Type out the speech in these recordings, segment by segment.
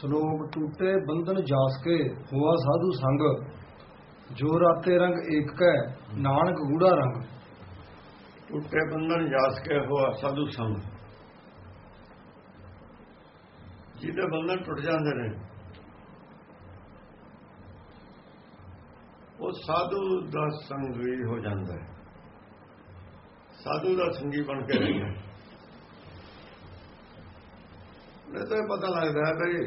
ਸ਼ਲੋਕ ਟੂਟੇ ਬੰਧਨ ਜਾਸ ਕੇ ਹੋਆ ਸਾਧੂ ਸੰਗ, ਜੋ ਰਾਤੇ ਰੰਗ ਏਕ ਕੈ ਨਾਨਕ ਗੂੜਾ ਰੰਗ। ਟੁੱਟੇ ਬੰਧਨ ਜਾਸ ਕੇ ਹੋਆ ਸਾਧੂ ਸੰਗ। ਜਿਹਦੇ ਬੰਧਨ ਟੁੱਟ ਜਾਂਦੇ ਨੇ, ਉਹ ਸਾਧੂ ਦਾ ਸੰਗ ਵੀ ਹੋ ਜਾਂਦਾ ਹੈ। ਸਾਧੂ ਦਾ ਸੰਗੀ ਬਣ ਕੇ ਰਹਿੰਦਾ ਮੈਨੂੰ ਤਾਂ ਪਤਾ ਲੱਗਦਾ ਹੈ ਕਿ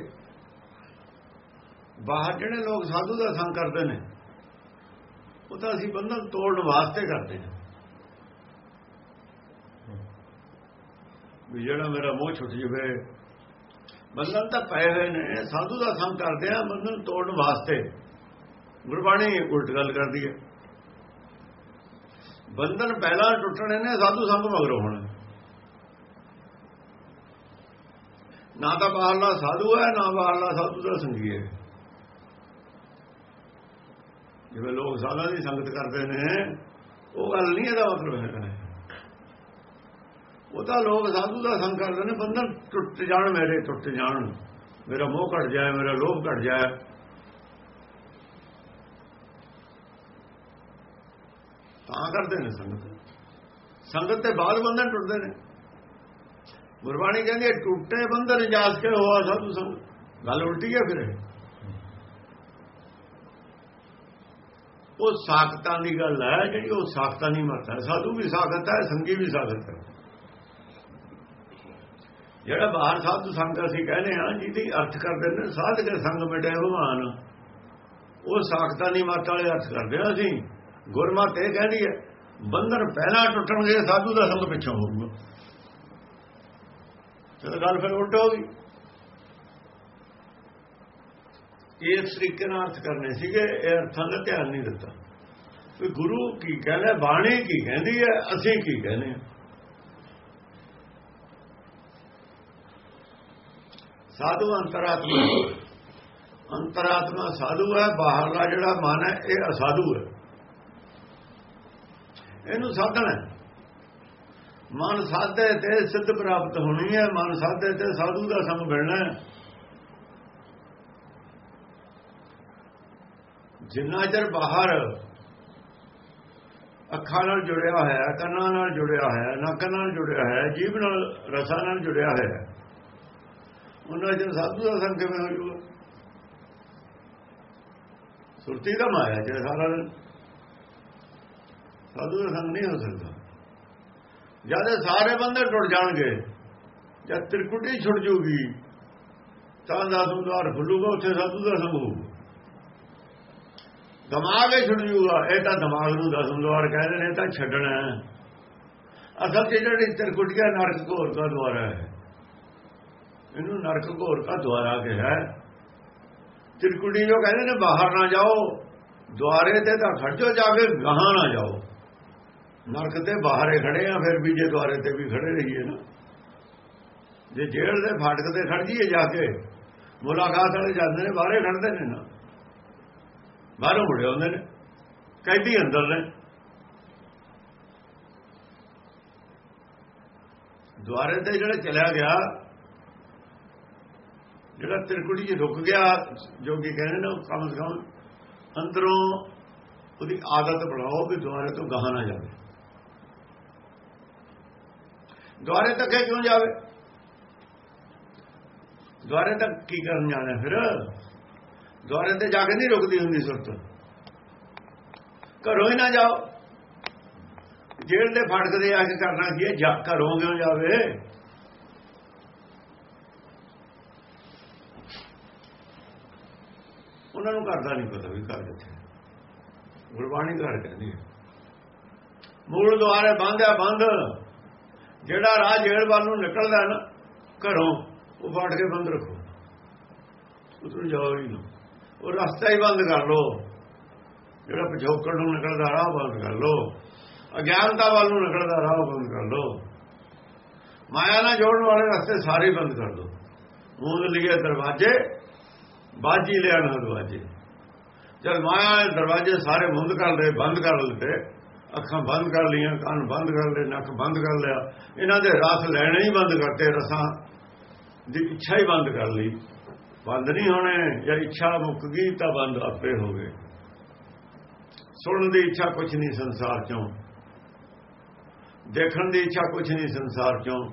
ਬਾਹਰ ਜਿਹੜੇ ਲੋਕ ਸਾਧੂ ਦਾ ਸੰਗ ਕਰਦੇ ਨੇ, ਉਹ ਤਾਂ ਅਸੀਂ ਬੰਧਨ ਤੋੜਨ ਵਾਸਤੇ ਕਰਦੇ ਹਾਂ। ਵੀ ਜਿਹੜਾ ਮੇਰਾ ਮੋਹ ਛੁੱਟ ਜਵੇ, ਬੰਧਨ ਤਾਂ ਪਏ ਹੋਏ ਨੇ, ਸਾਧੂ ਦਾ ਸੰਗ ਕਰਦੇ ਆ, ਬੰਧਨ ਤੋੜਨ ਵਾਸਤੇ। ਗੁਰਬਾਣੀ ਉਲਟ ਗੱਲ ਕਰਦੀ ਹੈ। ਬੰਧਨ ਪਹਿਲਾਂ ਟੁੱਟਣੇ ਨੇ, ਸਾਧੂ ਸੰਗ ਮਗਰੋਂ ਹੋਣਾ ਨਾ। ਤਾਂ ਬਾਹਰਲਾ ਸਾਧੂ ਹੈ, ਨਾ ਬਾਹਰਲਾ ਸਾਧੂ ਦਾ ਸੰਗੀ ਹੈ। ਜਿਵੇਂ ਲੋਕ ਸਾਧਾਂ ਦੀ ਸੰਗਤ ਕਰਦੇ ਨੇ, ਉਹ ਗੱਲ ਨਹੀਂ, ਇਹਦਾ ਮਤਲਬ ਹੈ। ਉਹ ਤਾਂ ਲੋਕ ਸਾਧੂ ਦਾ ਸੰਗ ਕਰਦੇ ਨੇ, ਬੰਧਨ ਟੁੱਟ ਜਾਣ, ਮੇਰੇ ਟੁੱਟ ਜਾਣ। ਮੇਰਾ ਮੋਹ ਘਟ ਜਾਏ, ਮੇਰਾ ਲੋਭ ਘਟ ਜਾਏ। ਤਾਂ ਕਰਦੇ ਨੇ ਸੰਗਤ। ਸੰਗਤ ਤੇ ਬਾਅਦ ਬੰਧਨ ਟੁੱਟਦੇ ਨੇ। ਗੁਰਬਾਣੀ ਕਹਿੰਦੀ ਹੈ, ਟੁੱਟੇ ਬੰਧਨ ਜਾਸ ਕੇ ਹੋਆ ਸਾਧੂ ਸੰਗ। ਗੱਲ ਉਲਟੀ ਹੈ ਫਿਰ ਉਹ ਸਾਖਤਾਂ ਦੀ ਗੱਲ ਹੈ, ਜਿਹੜੀ ਉਹ ਸਾਖਤਾਂ ਨਹੀਂ ਮਰਦਾ ਸਾਧੂ ਵੀ ਸਾਖਤ ਹੈ, ਸੰਗੀ ਵੀ ਸਾਖਤ ਹੈ। ਜਿਹੜਾ ਬਾਹਰ ਸਾਧੂ ਸੰਗ ਅਸੀਂ ਕਹਿੰਦੇ ਹਾਂ, ਜਿਹਦੀ ਅਰਥ ਕਰਦੇ ਨੇ, ਸਾਧ ਕੇ ਸੰਗ ਮਿਟੇ ਭਗਵਾਨ। ਉਹ ਸਾਖਤਾਂ ਨਹੀਂ ਮਤ ਵਾਲੇ ਅਰਥ ਕਰਦੇ ਹਾਂ ਅਸੀਂ। ਗੁਰਮਤ ਇਹ ਕਹਿੰਦੀ ਹੈ, ਬੰਧਨ ਪਹਿਲਾਂ ਟੁੱਟਣਗੇ, ਸਾਧੂ ਦਾ ਸੰਗ ਪਿੱਛੋਂ ਹੋਊਗਾ। ਚਲੋ ਗੱਲ ਫਿਰ ਉਲਟ ਹੋ ਗਈ। ਇਸ ਤਰੀਕੇ ਨਾਲ ਅਰਥ ਕਰਨੇ ਸੀਗੇ, ਇਹ ਅਰਥਾਂ ਦਾ ਧਿਆਨ ਨਹੀਂ ਦਿੱਤਾ। ਵੀ ਗੁਰੂ ਕੀ ਕਹਿੰਦਾ, ਬਾਣੀ ਕੀ ਕਹਿੰਦੀ ਹੈ, ਅਸੀਂ ਕੀ ਕਹਿੰਦੇ ਹਾਂ। ਸਾਧੂ ਅੰਤਰਾਤਮਾ ਅੰਤਰਾਤਮਾ ਸਾਧੂ ਹੈ, ਬਾਹਰਲਾ ਜਿਹੜਾ ਮਨ ਹੈ, ਇਹ ਅਸਾਧੂ ਹੈ। ਇਹਨੂੰ ਸਾਧਣਾ ਮਨ ਸਾਧੇ ਤੇ ਸਿੱਧ ਪ੍ਰਾਪਤ ਹੋਣੀ ਹੈ, ਮਨ ਸਾਧੇ ਤੇ ਸਾਧੂ ਦਾ ਸੰਗ ਮਿਲਣਾ ਹੈ। ਜਿੰਨਾ ਚਿਰ ਬਾਹਰ ਅੱਖਾਂ ਨਾਲ ਜੁੜਿਆ ਹੋਇਆ ਕੰਨਾਂ ਨਾਲ ਜੁੜਿਆ ਹੋਇਆ ਹੈ, ਨੱਕ ਨਾਲ ਜੁੜਿਆ ਹੋਇਆ ਹੈ, ਜੀਭ ਨਾਲ, ਰਸਾਂ ਨਾਲ ਜੁੜਿਆ ਹੋਇਆ ਹੈ, ਉਹਨਾਂ ਚਿਰ ਸਾਧੂ ਦਾ ਸੰਗ ਕਿਵੇਂ ਹੋ ਜੂਗਾ ਸੁਰਤੀ ਦਾ ਮਾਇਆ ਜੇ ਸਾਰਾ ਸਾਧੂ ਦਾ ਸੰਗ ਨਹੀਂ ਹੋ ਸਕਦਾ। ਜਦ ਸਾਰੇ ਬੰਦੇ ਟੁੱਟ ਜਾਣਗੇ, ਜਦ ਤ੍ਰਿਕੁਟੀ ਛੁੱਟ ਜੂਗੀ ਤਾਂ ਦਾਸੂ ਦਵਾਰ ਖੁੱਲੂਗਾ, ਉੱਥੇ ਸਾਧੂ ਦਾ ਸੰਗ ਹੋਊਗਾ। ਦਿਮਾਗ ਹੀ ਛੁੱਟ ਜੂਗਾ। ਇਹ ਤਾਂ ਦਿਮਾਗ ਨੂੰ ਦਸਮ ਦਵਾਰ ਕਹਿੰਦੇ ਨੇ ਤਾਂ ਛੱਡਣਾ ਅਸਲ ਤੇ ਜਿਹੜੀ ਤ੍ਰਿਕੁਟੀਆ ਨਰਕ ਘੋਰ ਦਾ ਦੁਆਰਾ ਹੈ। ਇਹਨੂੰ ਨਰਕ ਘੋਰ ਦਾ ਦਵਾਰਾ ਕਿਹਾ ਤ੍ਰਿਕੁਟੀ ਜੋ ਕਹਿੰਦੇ ਨੇ, ਬਾਹਰ ਨਾ ਜਾਓ। ਦੁਆਰੇ ਤੇ ਤਾਂ ਖੜਜੋ ਜਾ ਕੇ ਗਾਹਾਂ ਨਾ ਜਾਓ। ਨਰਕ ਤੇ ਬਾਹਰੇ ਖੜੇ ਆ, ਫਿਰ ਵੀ ਜੇ ਦੁਆਰੇ ਤੇ ਵੀ ਖੜੇ ਰਹੀਏ ਨਾ। ਜੇ ਜੇਲ੍ਹ ਦੇ ਫਾਟਕ ਤੇ ਖੜ ਜੀਏ ਜਾ ਕੇ, ਮੁਲਾਕਾਤ ਵਾਲੇ ਜਾਂਦੇ ਨੇ, ਬਾਹਰੇ ਖੜਦੇ ਨੇ ਨਾ। ਬਾਹਰੋਂ ਮੁੜੇ ਆਉਂਦੇ ਨੇ, ਕੈਦੀ ਅੰਦਰ ਨੇ। ਦੁਆਰੇ ਤੇ ਜਿਹੜਾ ਚਲਿਆ ਗਿਆ, ਜਿਹੜਾ ਤਿਰਕੁੜੀ 'ਚ ਰੁਕ ਗਿਆ ਜੋਗੀ ਕਹਿੰਦੇ ਨੇ ਉਹ ਕਮ ਸੇ ਕਮ ਅੰਦਰੋਂ ਉਹਦੀ ਆਦਤ ਬਣਾਓ ਕਿ ਦੁਆਰੇ ਤੋਂ ਗਾਹ ਨਾ ਜਾਵੇ। ਦੁਆਰੇ ਤੱਕ ਕਿਉਂ ਜਾਵੇ? ਦੁਆਰੇ ਤੱਕ ਕੀ ਕਰਨ ਜਾਣਾ ਫਿਰ? ਦੁਆਰੇ ਤੇ ਜਾ ਕੇ ਨਹੀਂ ਰੁਕਦੀ ਹੁੰਦੀ ਸੁਰਤ ਘਰੋਂ ਹੀ ਨਾ ਜਾਓ। ਜੇਲ੍ਹ ਦੇ ਫੜਕ ਦੇ ਆ ਕੇ ਕਰਨਾ ਕੀ ਹੈ? ਜਾ ਘਰੋਂ ਕਿਉਂ ਜਾਵੇ? ਉਹਨਾਂ ਨੂੰ ਕਰਦਾ ਨਹੀਂ ਪਤਾ ਵੀ ਕਰ ਕਿੱਥੇ ਗੁਰਬਾਣੀ ਘਰ ਕਹਿੰਦੀ ਹੈ। ਮੂਲ ਦੁਆਰੇ ਬੰਦਿਆ ਬੰਦ। ਜਿਹੜਾ ਰਾਹ ਜੇਲ੍ਹ ਵੱਲ ਨੂੰ ਨਿਕਲਦਾ ਨਾ, ਘਰੋਂ, ਉਹ ਫੜ ਕੇ ਬੰਦ ਰੱਖੋ। ਉਧਰ ਜਾਓ ਹੀ ਨਾ। ਉਹ ਰਸਤਾ ਹੀ ਬੰਦ ਕਰ ਲੋ ਜਿਹੜਾ ਪਿਛੋਕੜ ਨੂੰ ਨਿਕਲਦਾ, ਰਾਹ ਬੰਦ ਕਰ ਲੋ ਅਗਿਆਨਤਾ ਵੱਲ ਨੂੰ ਨਿਕਲਦਾ, ਰਾਹ ਬੰਦ ਕਰ ਲੋ ਮਾਇਆ ਨਾਲ ਜੋੜਨ ਵਾਲੇ ਰਸਤੇ ਸਾਰੇ ਬੰਦ ਕਰ ਦੋ ਮੂੰਹ ਲਿਖੇ ਦਰਵਾਜ਼ੇ, ਬਾਜੀ ਲਿਆ ਨਾ ਦਰਵਾਜ਼ੇ। ਜਦ ਮਾਇਆ ਦਰਵਾਜ਼ੇ ਸਾਰੇ ਬੰਦ ਕਰ ਲਏ, ਬੰਦ ਕਰ ਲਏ, ਅੱਖਾਂ ਬੰਦ ਕਰ ਲਈਆਂ, ਕੰਨ ਬੰਦ ਕਰ ਲਏ, ਨੱਕ ਬੰਦ ਕਰ ਲਿਆ। ਇਹਨਾਂ ਦੇ ਰਸ ਲੈਣੇ ਹੀ ਬੰਦ ਕਰਤੇ, ਰਸਾਂ ਦੀ ਇੱਛਾ ਹੀ ਬੰਦ ਕਰ ਲਈ। ਬੰਦ ਨਹੀਂ ਹੋਣੇ, ਜੇ ਇੱਛਾ ਮੁੱਕ ਗਈ ਤਾਂ ਬੰਦ ਆਪੇ ਹੋ ਗਏ। ਸੁਣਨ ਦੀ ਇੱਛਾ ਕੁਝ ਨਹੀਂ ਸੰਸਾਰ ਚੋਂ। ਦੇਖਣ ਦੀ ਇੱਛਾ ਕੁਝ ਨਹੀਂ ਸੰਸਾਰ ਚੋਂ।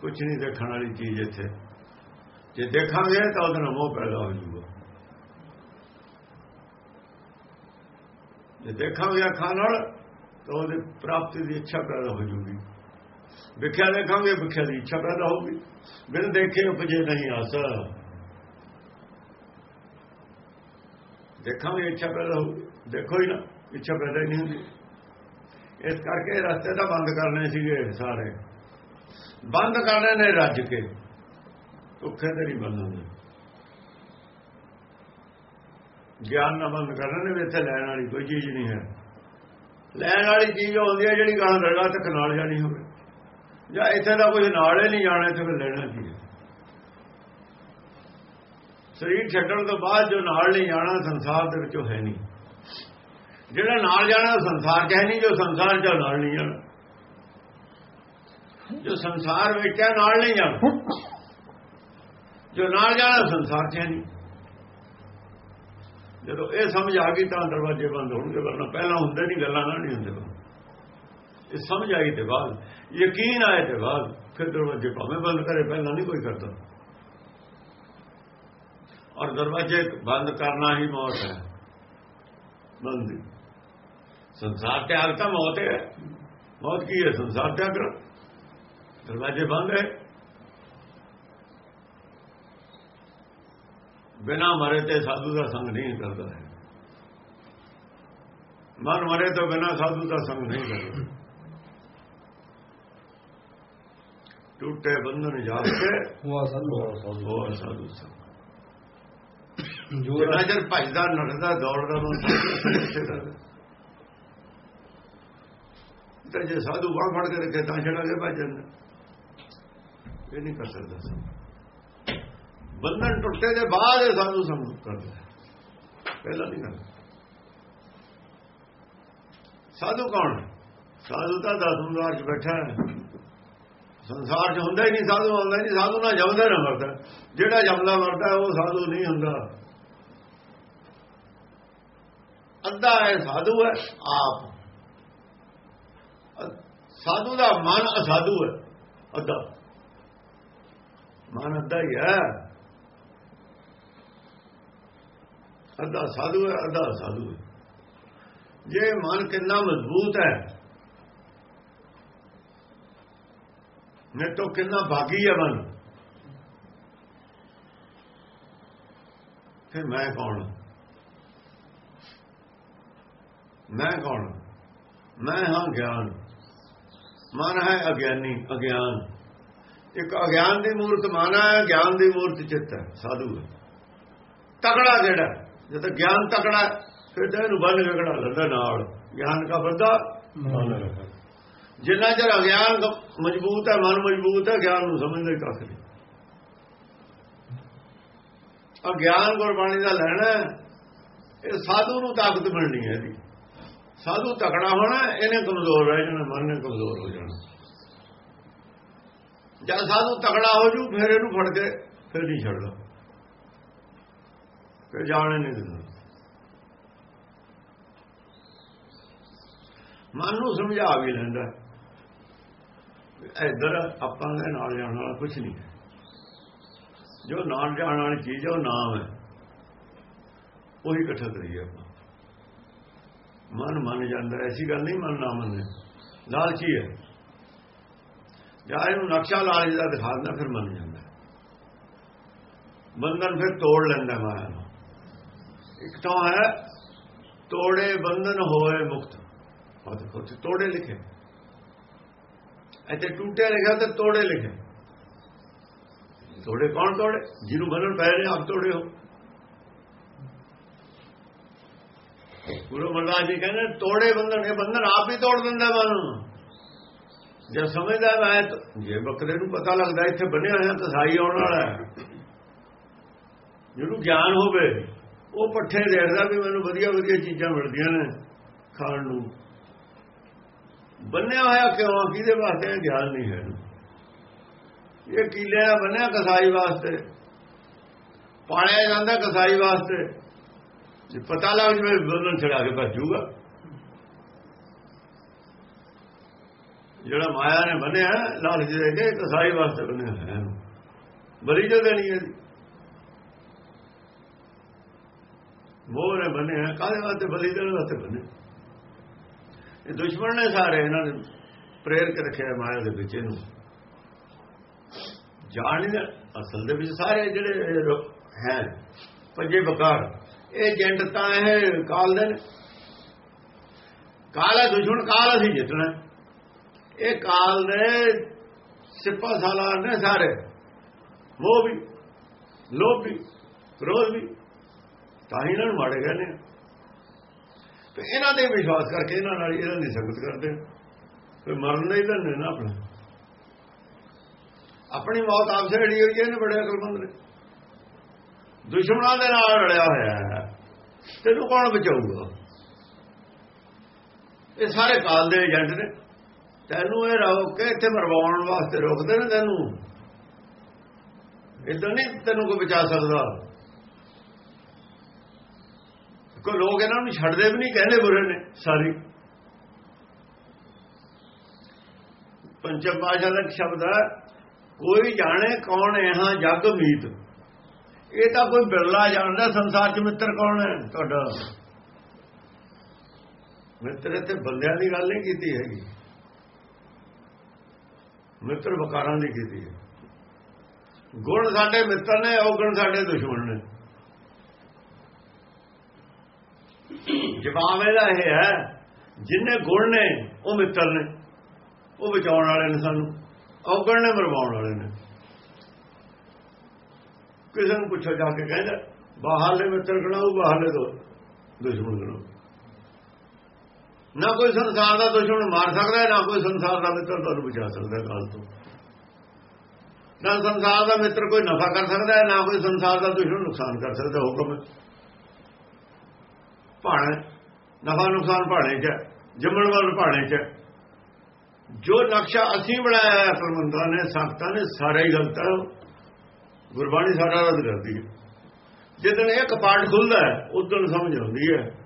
ਕੁਝ ਨਹੀਂ ਦੇਖਣ ਵਾਲੀ ਚੀਜ਼ ਇੱਥੇ। ਜੇ ਦੇਖਾਂਗੇ ਤਾਂ ਉਹਦਾ ਮੋਹ ਪੈਦਾ ਹੋ ਜਾਊਗਾ। ਜੇ ਦੇਖਾਂਗੇ ਅੱਖਾਂ ਨਾਲ, ਤਾਂ ਉਹਦੀ ਪ੍ਰਾਪਤੀ ਦੀ ਇੱਛਾ ਪੈਦਾ ਹੋ ਜਾਊਗੀ। ਵਿਖਿਆ ਦੇਖਾਂਗੇ, ਵਿਖਿਆ ਦੀ ਇੱਛਾ ਪੈਦਾ ਹੋਊਗੀ। ਬਿਨ ਦੇਖੇ ਉਪਜੇ ਨਹੀਂ ਆਸਾ। ਦੇਖਾਂਗੇ, ਇੱਛਾ ਪੈਦਾ ਹੋਊਗੀ ਦੇਖੋ ਹੀ ਨਾ, ਇੱਛਾ ਪੈਦਾ ਹੀ ਨਹੀਂ ਹੁੰਦੀ। ਇਸ ਕਰਕੇ ਰਸਤੇ ਤਾਂ ਬੰਦ ਕਰਨੇ ਸੀਗੇ ਸਾਰੇ। ਬੰਦ ਕਰਨੇ ਨੇ ਰੱਜ ਕੇ। ਭੁੱਖੇ ਤੇ ਨਹੀਂ ਬੰਦ ਗਿਆਨ ਨਾਲ ਬੰਦ ਕਰਨੇ ਨੇ ਵੀ ਇੱਥੇ ਲੈਣ ਵਾਲੀ ਕੋਈ ਚੀਜ਼ ਨਹੀਂ ਹੈ। ਲੈਣ ਵਾਲੀ ਚੀਜ਼ ਹੁੰਦੀ ਹੈ ਜਿਹੜੀ ਗਾਂ ਦਰਗਾਹ ਤੱਕ ਨਾਲ ਜਾਣੀ ਹੋਵੇ। ਜਾਂ ਇੱਥੇ ਦਾ ਕੁਝ ਨਾਲ ਹੀ ਨਹੀਂ ਜਾਣਾ ਤੇ ਫਿਰ ਲੈਣਾ ਕੀ ਹੈ? ਸਰੀਰ ਛੱਡਣ ਤੋਂ ਬਾਅਦ ਜੋ ਨਾਲ ਨਹੀਂ ਜਾਣਾ, ਸੰਸਾਰ ਦੇ ਵਿੱਚੋਂ ਹੈ ਨਹੀਂ। ਜਿਹੜਾ ਨਾਲ ਜਾਣਾ ਸੰਸਾਰ 'ਚ ਹੈ ਨਹੀਂ, ਜੋ ਸੰਸਾਰ 'ਚ ਨਾਲ ਨਹੀਂ ਜਾਣਾ। ਜੋ ਸੰਸਾਰ ਵਿੱਚ ਹੈ, ਨਾਲ ਨਹੀਂ ਜਾਣਾ। ਜੋ ਨਾਲ ਜਾਣਾ ਸੰਸਾਰ 'ਚ ਹੈ ਨਹੀਂ। ਜਦੋਂ ਇਹ ਸਮਝ ਆ ਗਈ, ਤਾਂ ਦਰਵਾਜ਼ੇ ਬੰਦ ਹੋਣਗੇ, ਵਰਨਾ ਪਹਿਲਾਂ ਹੁੰਦੇ ਨਹੀਂ, ਗੱਲਾਂ ਨਾਲ ਨਹੀਂ ਹੁੰਦੇ। ਇਹ ਸਮਝ ਆਈ ਤੇ ਬਾਅਦ, ਯਕੀਨ ਆਏ ਤੇ ਬਾਅਦ, ਫਿਰ ਦਰਵਾਜ਼ੇ ਭਾਵੇਂ ਬੰਦ ਕਰੇ, ਪਹਿਲਾਂ ਨਹੀਂ ਕੋਈ ਕਰਦਾ। ਔਰ ਦਰਵਾਜ਼ੇ ਬੰਦ ਕਰਨਾ ਹੀ ਮੌਤ ਹੈ। ਬੰਦ। ਸੰਸਾਰ ਤਿਆਗ ਤਾਂ ਮੌਤ ਹੈ। ਮੌਤ ਕੀ ਹੈ? ਸੰਸਾਰ ਤਿਆਗ ਕਰ। ਦਰਵਾਜ਼ੇ ਬੰਦ ਹੈ। ਬਿਨਾ ਮਰੇ ਤੇ ਸਾਧੂ ਦਾ ਸੰਗ ਨਹੀਂ ਕਰਦਾ ਹੈ। ਮਨ ਮਰੇ ਤੋਂ ਬਿਨਾ ਸਾਧੂ ਦਾ ਸੰਗ ਨਹੀਂ ਕਰਦਾ। ਟੁੱਟੇ ਬੰਧਨ ਜਾ ਕੇ ਹੁਆ ਸਾਧੂ। ਉਹ ਸਾਧੂ ਸੰਗ। ਜਿੰਨਾ ਚਿਰ ਭੱਜਦਾ, ਨੱਠਦਾ, ਦੌੜਦਾ ਨੂੰ ਤੇ ਜੇ ਸਾਧੂ ਬਾਹ ਫੜ ਕੇ ਰੱਖੇ, ਤਾਂ ਛੜਾ ਕੇ ਭੱਜ ਇਹ ਨਹੀਂ ਕਰ ਸਕਦਾ ਬੰਧਨ ਟੁੱਟੇ ਦੇ ਬਾਅਦ ਇਹ ਸਾਧੂ ਸੰਗ ਕਰਦਾ ਪਹਿਲਾਂ ਨਹੀਂ ਕਰਦਾ। ਸਾਧੂ ਕੌਣ? ਸਾਧੂ ਤਾਂ ਦਸਮਦਾਰ ਚ ਬੈਠਾ ਹੈ। ਸੰਸਾਰ 'ਚ ਹੁੰਦਾ ਹੀ ਨਹੀਂ ਸਾਧੂ ਆਉਂਦਾ ਹੀ ਨਹੀਂ ਸਾਧੂ ਨਾਲ ਜਮਦਾ ਨਾ ਮਰਦਾ। ਜਿਹੜਾ ਜਮਦਾ ਮਰਦਾ, ਉਹ ਸਾਧੂ ਨਹੀਂ ਹੁੰਦਾ। ਅੱਧਾ ਹੈ, ਸਾਧੂ ਹੈ, ਆਪ। ਸਾਧੂ ਦਾ ਮਨ ਅਸਾਧੂ ਹੈ, ਅੱਧਾ। ਮਨ ਅੱਧਾ ਹੀ ਹੈ। ਅੱਧਾ ਸਾਧੂ ਹੈ, ਅੱਧਾ ਸਾਧੂ ਹੈ। ਜੇ ਮਨ ਕਿੰਨਾ ਮਜ਼ਬੂਤ ਹੈ ਨੇ ਤੋਂ ਕਿੰਨਾ ਬਾਗੀ ਹੈ ਮਨ, ਫਿਰ ਮੈਂ ਕੌਣ ਮੈਂ ਕੌਣ? ਮੈਂ ਹਾਂ ਗਿਆਨ। ਮਨ ਹੈ ਅਗਿਆਨੀ, ਅਗਿਆਨ। ਇੱਕ ਅਗਿਆਨ ਦੀ ਮੂਰਤ ਮਨ ਹੈ, ਗਿਆਨ ਦੀ ਮੂਰਤ ਚਿੱਤ ਹੈ, ਸਾਧੂ ਹੈ। ਤਕੜਾ ਜਿਹੜਾ, ਜਦੋਂ ਗਿਆਨ ਤਕੜਾ ਫਿਰ ਤਾਂ ਇਹਨੂੰ ਬੰਨ ਕੇ ਖੜਾ ਲੈਂਦਾ ਨਾਲ। ਗਿਆਨ ਦਾ ਬੰਦਾ ਜਿੰਨਾ ਚਿਰ ਅਗਿਆਨ ਮਜ਼ਬੂਤ ਹੈ, ਮਨ ਮਜ਼ਬੂਤ ਹੈ, ਗਿਆਨ ਨੂੰ ਸਮਝਦਾ ਕੱਖ ਨਹੀਂ। ਅਗਿਆਨ ਗੁਰਬਾਣੀ ਦਾ ਲੈਣਾ ਇਹ ਸਾਧੂ ਨੂੰ ਤਾਕਤ ਮਿਲਣੀ ਹੈ ਇਹਦੀ। ਸਾਧੂ ਤਕੜਾ ਹੋਣਾ, ਇਹਨੇ ਕਮਜ਼ੋਰ ਰਹਿ ਜਾਣਾ, ਮਨ ਨੇ ਕਮਜ਼ੋਰ ਹੋ ਜਾਣਾ। ਜਦ ਸਾਧੂ ਤਕੜਾ ਹੋ ਜੂ, ਫਿਰ ਇਹਨੂੰ ਫੜ ਕੇ ਫਿਰ ਨਹੀਂ ਛੱਡਦਾ। ਫਿਰ ਜਾਣੇ ਨਹੀਂ ਦਿੰਦਾ। ਮਨ ਨੂੰ ਸਮਝਾ ਵੀ ਲੈਂਦਾ। ਇੱਧਰ ਆਪਾਂ ਦੇ ਨਾਲ ਜਾਣ ਵਾਲਾ ਕੁਝ ਨਹੀਂ। ਜੋ ਨਾਲ ਜਾਣ ਵਾਲੀ ਚੀਜ਼ ਹੈ ਉਹ ਨਾਮ ਹੈ। ਉਹੀ ਇਕੱਠਾ ਕਰੀਏ ਆਪਾਂ। ਮਨ ਮੰਨ ਜਾਂਦਾ, ਐਸੀ ਗੱਲ ਨਹੀਂ ਮਨ ਨਾ ਮੰਨੇ। ਲਾਲਚੀ ਹੈ? ਜਾਂ ਇਹਨੂੰ ਨਕਸ਼ਾ ਲਾਲਚ ਦਾ ਦਿਖਾ ਦਿੰਦਾ, ਫਿਰ ਮੰਨ ਜਾਂਦਾ। ਬੰਧਨ ਫਿਰ ਤੋੜ ਲੈਂਦਾ ਮਾਇਆ ਨੂੰ। ਇੱਕ ਤਾਂ ਹੈ, ਤੋੜੇ ਬੰਧਨ ਹੋਏ ਮੁਕਤ। ਉਹ ਦੇਖੋ ਤੋੜੇ ਲਿਖੇ। ਇੱਥੇ ਟੂਟੇ ਲਿਖਿਆ ਤੇ ਤੋੜੇ ਲਿਖੇ। ਤੋੜੇ ਕੌਣ ਤੋੜੇ? ਜਿਹਨੂੰ ਬੰਨਣ ਪੈ ਰਹੇ, ਆਪ ਤੋੜੇ ਹੋ। ਗੁਰੂ ਮਹਾਰਾਜ ਜੀ ਕਹਿੰਦੇ, ਤੋੜੇ ਬੰਧਨ ਇਹ ਬੰਧਨ ਆਪ ਹੀ ਤੋੜ ਦਿੰਦਾ ਮਨ ਜੇ ਸਮਝਦਾ ਮੈਂ ਜੇ ਬੱਕਰੇ ਨੂੰ ਪਤਾ ਲੱਗਦਾ ਇੱਥੇ ਬੰਨਿਆ ਹੋਇਆ ਕਸਾਈ ਆਉਣ ਵਾਲਾ ਹੈ। ਜਿਹਨੂੰ ਗਿਆਨ ਹੋਵੇ, ਉਹ ਪੱਠੇ ਦੇਖਦਾ ਵੀ ਮੈਨੂੰ ਵਧੀਆ ਵਧੀਆ ਚੀਜ਼ਾਂ ਮਿਲਦੀਆਂ ਨੇ ਖਾਣ ਨੂੰ। ਬੰਨਿਆ ਹੋਇਆ ਕਿਉਂ ਕਿਹਦੇ ਵਾਸਤੇ? ਗਿਆਨ ਨਹੀਂ ਹੈ। ਇਹ ਕੀਲੇ ਦਾ ਬੰਨਿਆ ਕਸਾਈ ਵਾਸਤੇ। ਪਾਲਿਆ ਜਾਂਦਾ ਕਸਾਈ ਵਾਸਤੇ। ਜੇ ਪਤਾ ਲੱਗ ਜਵੇ ਬੰਦਨ ਛੜਾ ਕੇ ਭੱਜੂਗਾ ਜਿਹੜਾ ਮਾਇਆ ਨੇ ਬੰਨਿਆ ਲਾਲਚ ਦੇ ਕੇ ਕਸਾਈ ਵਾਸਤੇ ਬੰਨਿਆ ਹੈ ਬਲੀ ਜੋ ਦੇਣੀ ਹੈ ਮੋਹ ਨੇ ਬੰਨਿਆ, ਕਾਹਦੇ ਵਾਸਤੇ ਬਲੀ? ਦੇਣ ਵਾਸਤੇ ਬੰਨਿਆ। ਇਹ ਦੁਸ਼ਮਣ ਨੇ ਸਾਰੇ ਇਹਨਾਂ ਨੇ ਪ੍ਰੇਰ ਕੇ ਰੱਖਿਆ ਮਾਇਆ ਦੇ ਵਿੱਚ ਇਹਨੂੰ। ਜਾਣ ਨਹੀਂ ਅਸਲ ਦੇ ਵਿੱਚ ਸਾਰੇ ਜਿਹੜੇ ਹੈ, ਪੰਜੇ ਬਕਾਰ। ਇਹ ਜੰਡ ਤਾਂ ਇਹ ਕਾਲ ਦੇ ਨੇ। ਕਾਲ ਹੈ ਦੁਸ਼ਮਣ ਕਾਲ ਅਸੀਂ ਜਿੱਤਣਾ। ਇਹ ਕਾਲ ਦੇ ਸਿੱਪਾ ਸਾਲਾਰ ਨੇ ਸਾਰੇ। ਉਹ ਵੀ, ਲੋਭ ਵੀ ਕ੍ਰੋਧ ਵੀ, ਤਾਂ ਹੀ ਇਹਨਾਂ ਨੂੰ ਮਾੜੇ ਗਏ ਨੇ ਤੇ ਇਹਨਾਂ ਦੇ ਵਿਸ਼ਵਾਸ ਕਰਕੇ ਇਹਨਾਂ ਨਾਲ ਇਹਨਾਂ ਦੀ ਸੰਗਤ ਕਰਦੇ ਕੋਈ ਮਰਨ ਨਹੀਂ ਦਿੰਦੇ ਨਾ ਆਪਣਾ। ਆਪਣੀ ਮੌਤ ਆਪ ਜਿਹੜੀ ਹੋਈ ਹੈ ਇਹਨੇ ਬੜੇ ਅਕਲਮੰਦ ਨੇ। ਦੁਸ਼ਮਣਾਂ ਦੇ ਨਾਲ ਰਲਿਆ ਹੋਇਆ ਹੈ। ਤੈਨੂੰ ਕੌਣ ਬਚਾਊਗਾ? ਇਹ ਸਾਰੇ ਕਾਲ ਦੇ ਏਜੰਟ ਨੇ। ਤੈਨੂੰ ਇਹ ਰੋਕ ਕੇ ਇੱਥੇ ਮਰਵਾਉਣ ਵਾਸਤੇ ਰੋਕਦੇ ਨੇ ਤੈਨੂੰ। ਇਦਾਂ ਨਹੀਂ ਤੈਨੂੰ ਕੋਈ ਬਚਾ ਸਕਦਾ। ਕੋਈ ਲੋਕ ਇਹਨਾਂ ਨੂੰ ਛੱਡਦੇ ਵੀ ਨਹੀਂ, ਕਹਿੰਦੇ ਬੁਰੇ ਨੇ, ਸਾਰੀ। ਪੰਚਮ ਪਾਸ਼ਾ ਦਾ ਸ਼ਬਦ ਹੈ, ਕੋਈ ਜਾਣੇ ਕੌਣ ਇਹਾਂ ਜਗ ਮੀਤ। ਇਹ ਤਾਂ ਕੋਈ ਬਿਰਲਾ ਜਾਣਦਾ ਸੰਸਾਰ 'ਚ ਮਿੱਤਰ ਕੌਣ ਹੈ ਤੁਹਾਡਾ? ਮਿੱਤਰ ਇੱਥੇ ਬੰਦਿਆਂ ਦੀ ਗੱਲ ਨਹੀਂ ਕੀਤੀ ਹੈਗੀ। ਮਿੱਤਰ ਵਕਾਰਾਂ ਦੀ ਕੀਤੀ ਹੈ। ਗੁਣ ਸਾਡੇ ਮਿੱਤਰ ਨੇ, ਔਗਣ ਸਾਡੇ ਦੁਸ਼ਮਣ ਨੇ। ਜਵਾਬ ਇਹਦਾ ਇਹ ਹੈ, ਜਿੰਨੇ ਗੁਣ ਨੇ, ਉਹ ਮਿੱਤਰ ਨੇ। ਉਹ ਬਚਾਉਣ ਵਾਲੇ ਨੇ ਸਾਨੂੰ। ਔਗਣ ਨੇ, ਮਰਵਾਉਣ ਵਾਲੇ ਨੇ। ਕਿਸੇ ਨੂੰ ਪੁੱਛੋ ਜਾ ਕੇ ਕਹਿੰਦਾ ਬਾਹਰਲੇ ਮਿੱਤਰ ਗਣਾਉ ਬਾਹਰਲੇ ਦੋ ਦੁਸ਼ਮਣ ਗਣਾਉ ਨਾ ਕੋਈ ਸੰਸਾਰ ਦਾ ਦੁਸ਼ਮਣ ਮਾਰ ਸਕਦਾ ਨਾ ਕੋਈ ਸੰਸਾਰ ਦਾ ਮਿੱਤਰ ਤੁਹਾਨੂੰ ਬਚਾ ਸਕਦਾ ਹੈ ਕਾਲ ਤੋਂ। ਨਾ ਸੰਸਾਰ ਦਾ ਮਿੱਤਰ ਕੋਈ ਨਫਾ ਕਰ ਸਕਦਾ ਹੈ ਨਾ ਕੋਈ ਸੰਸਾਰ ਦਾ ਦੁਸ਼ਮਣ ਨੁਕਸਾਨ ਕਰ ਸਕਦਾ ਹੁਕਮ ਭਾਣੇ ਨਫਾ ਨੁਕਸਾਨ ਭਾਣੇ ਚ ਹੈ, ਜੰਮਣ ਵਾਲ ਭਾਣੇ ਚ ਹੈ। ਜੋ ਨਕਸ਼ਾ ਅਸੀਂ ਬਣਾਇਆ ਹੈ ਅਕਲਮੰਦਾਂ ਨੇ ਸੰਤਾਂ ਨੇ ਸਾਰਾ ਹੀ ਗਲਤ ਹੈ। ਗੁਰਬਾਣੀ ਸਾਰਾ ਰੱਦ ਕਰਦੀ ਹੈ। ਜਦੋਂ ਇਹ ਕਪਾਟ ਖੁੱਲਦਾ ਹੈ ਉਦੋਂ ਸਮਝ ਆਉਂਦੀ ਹੈ।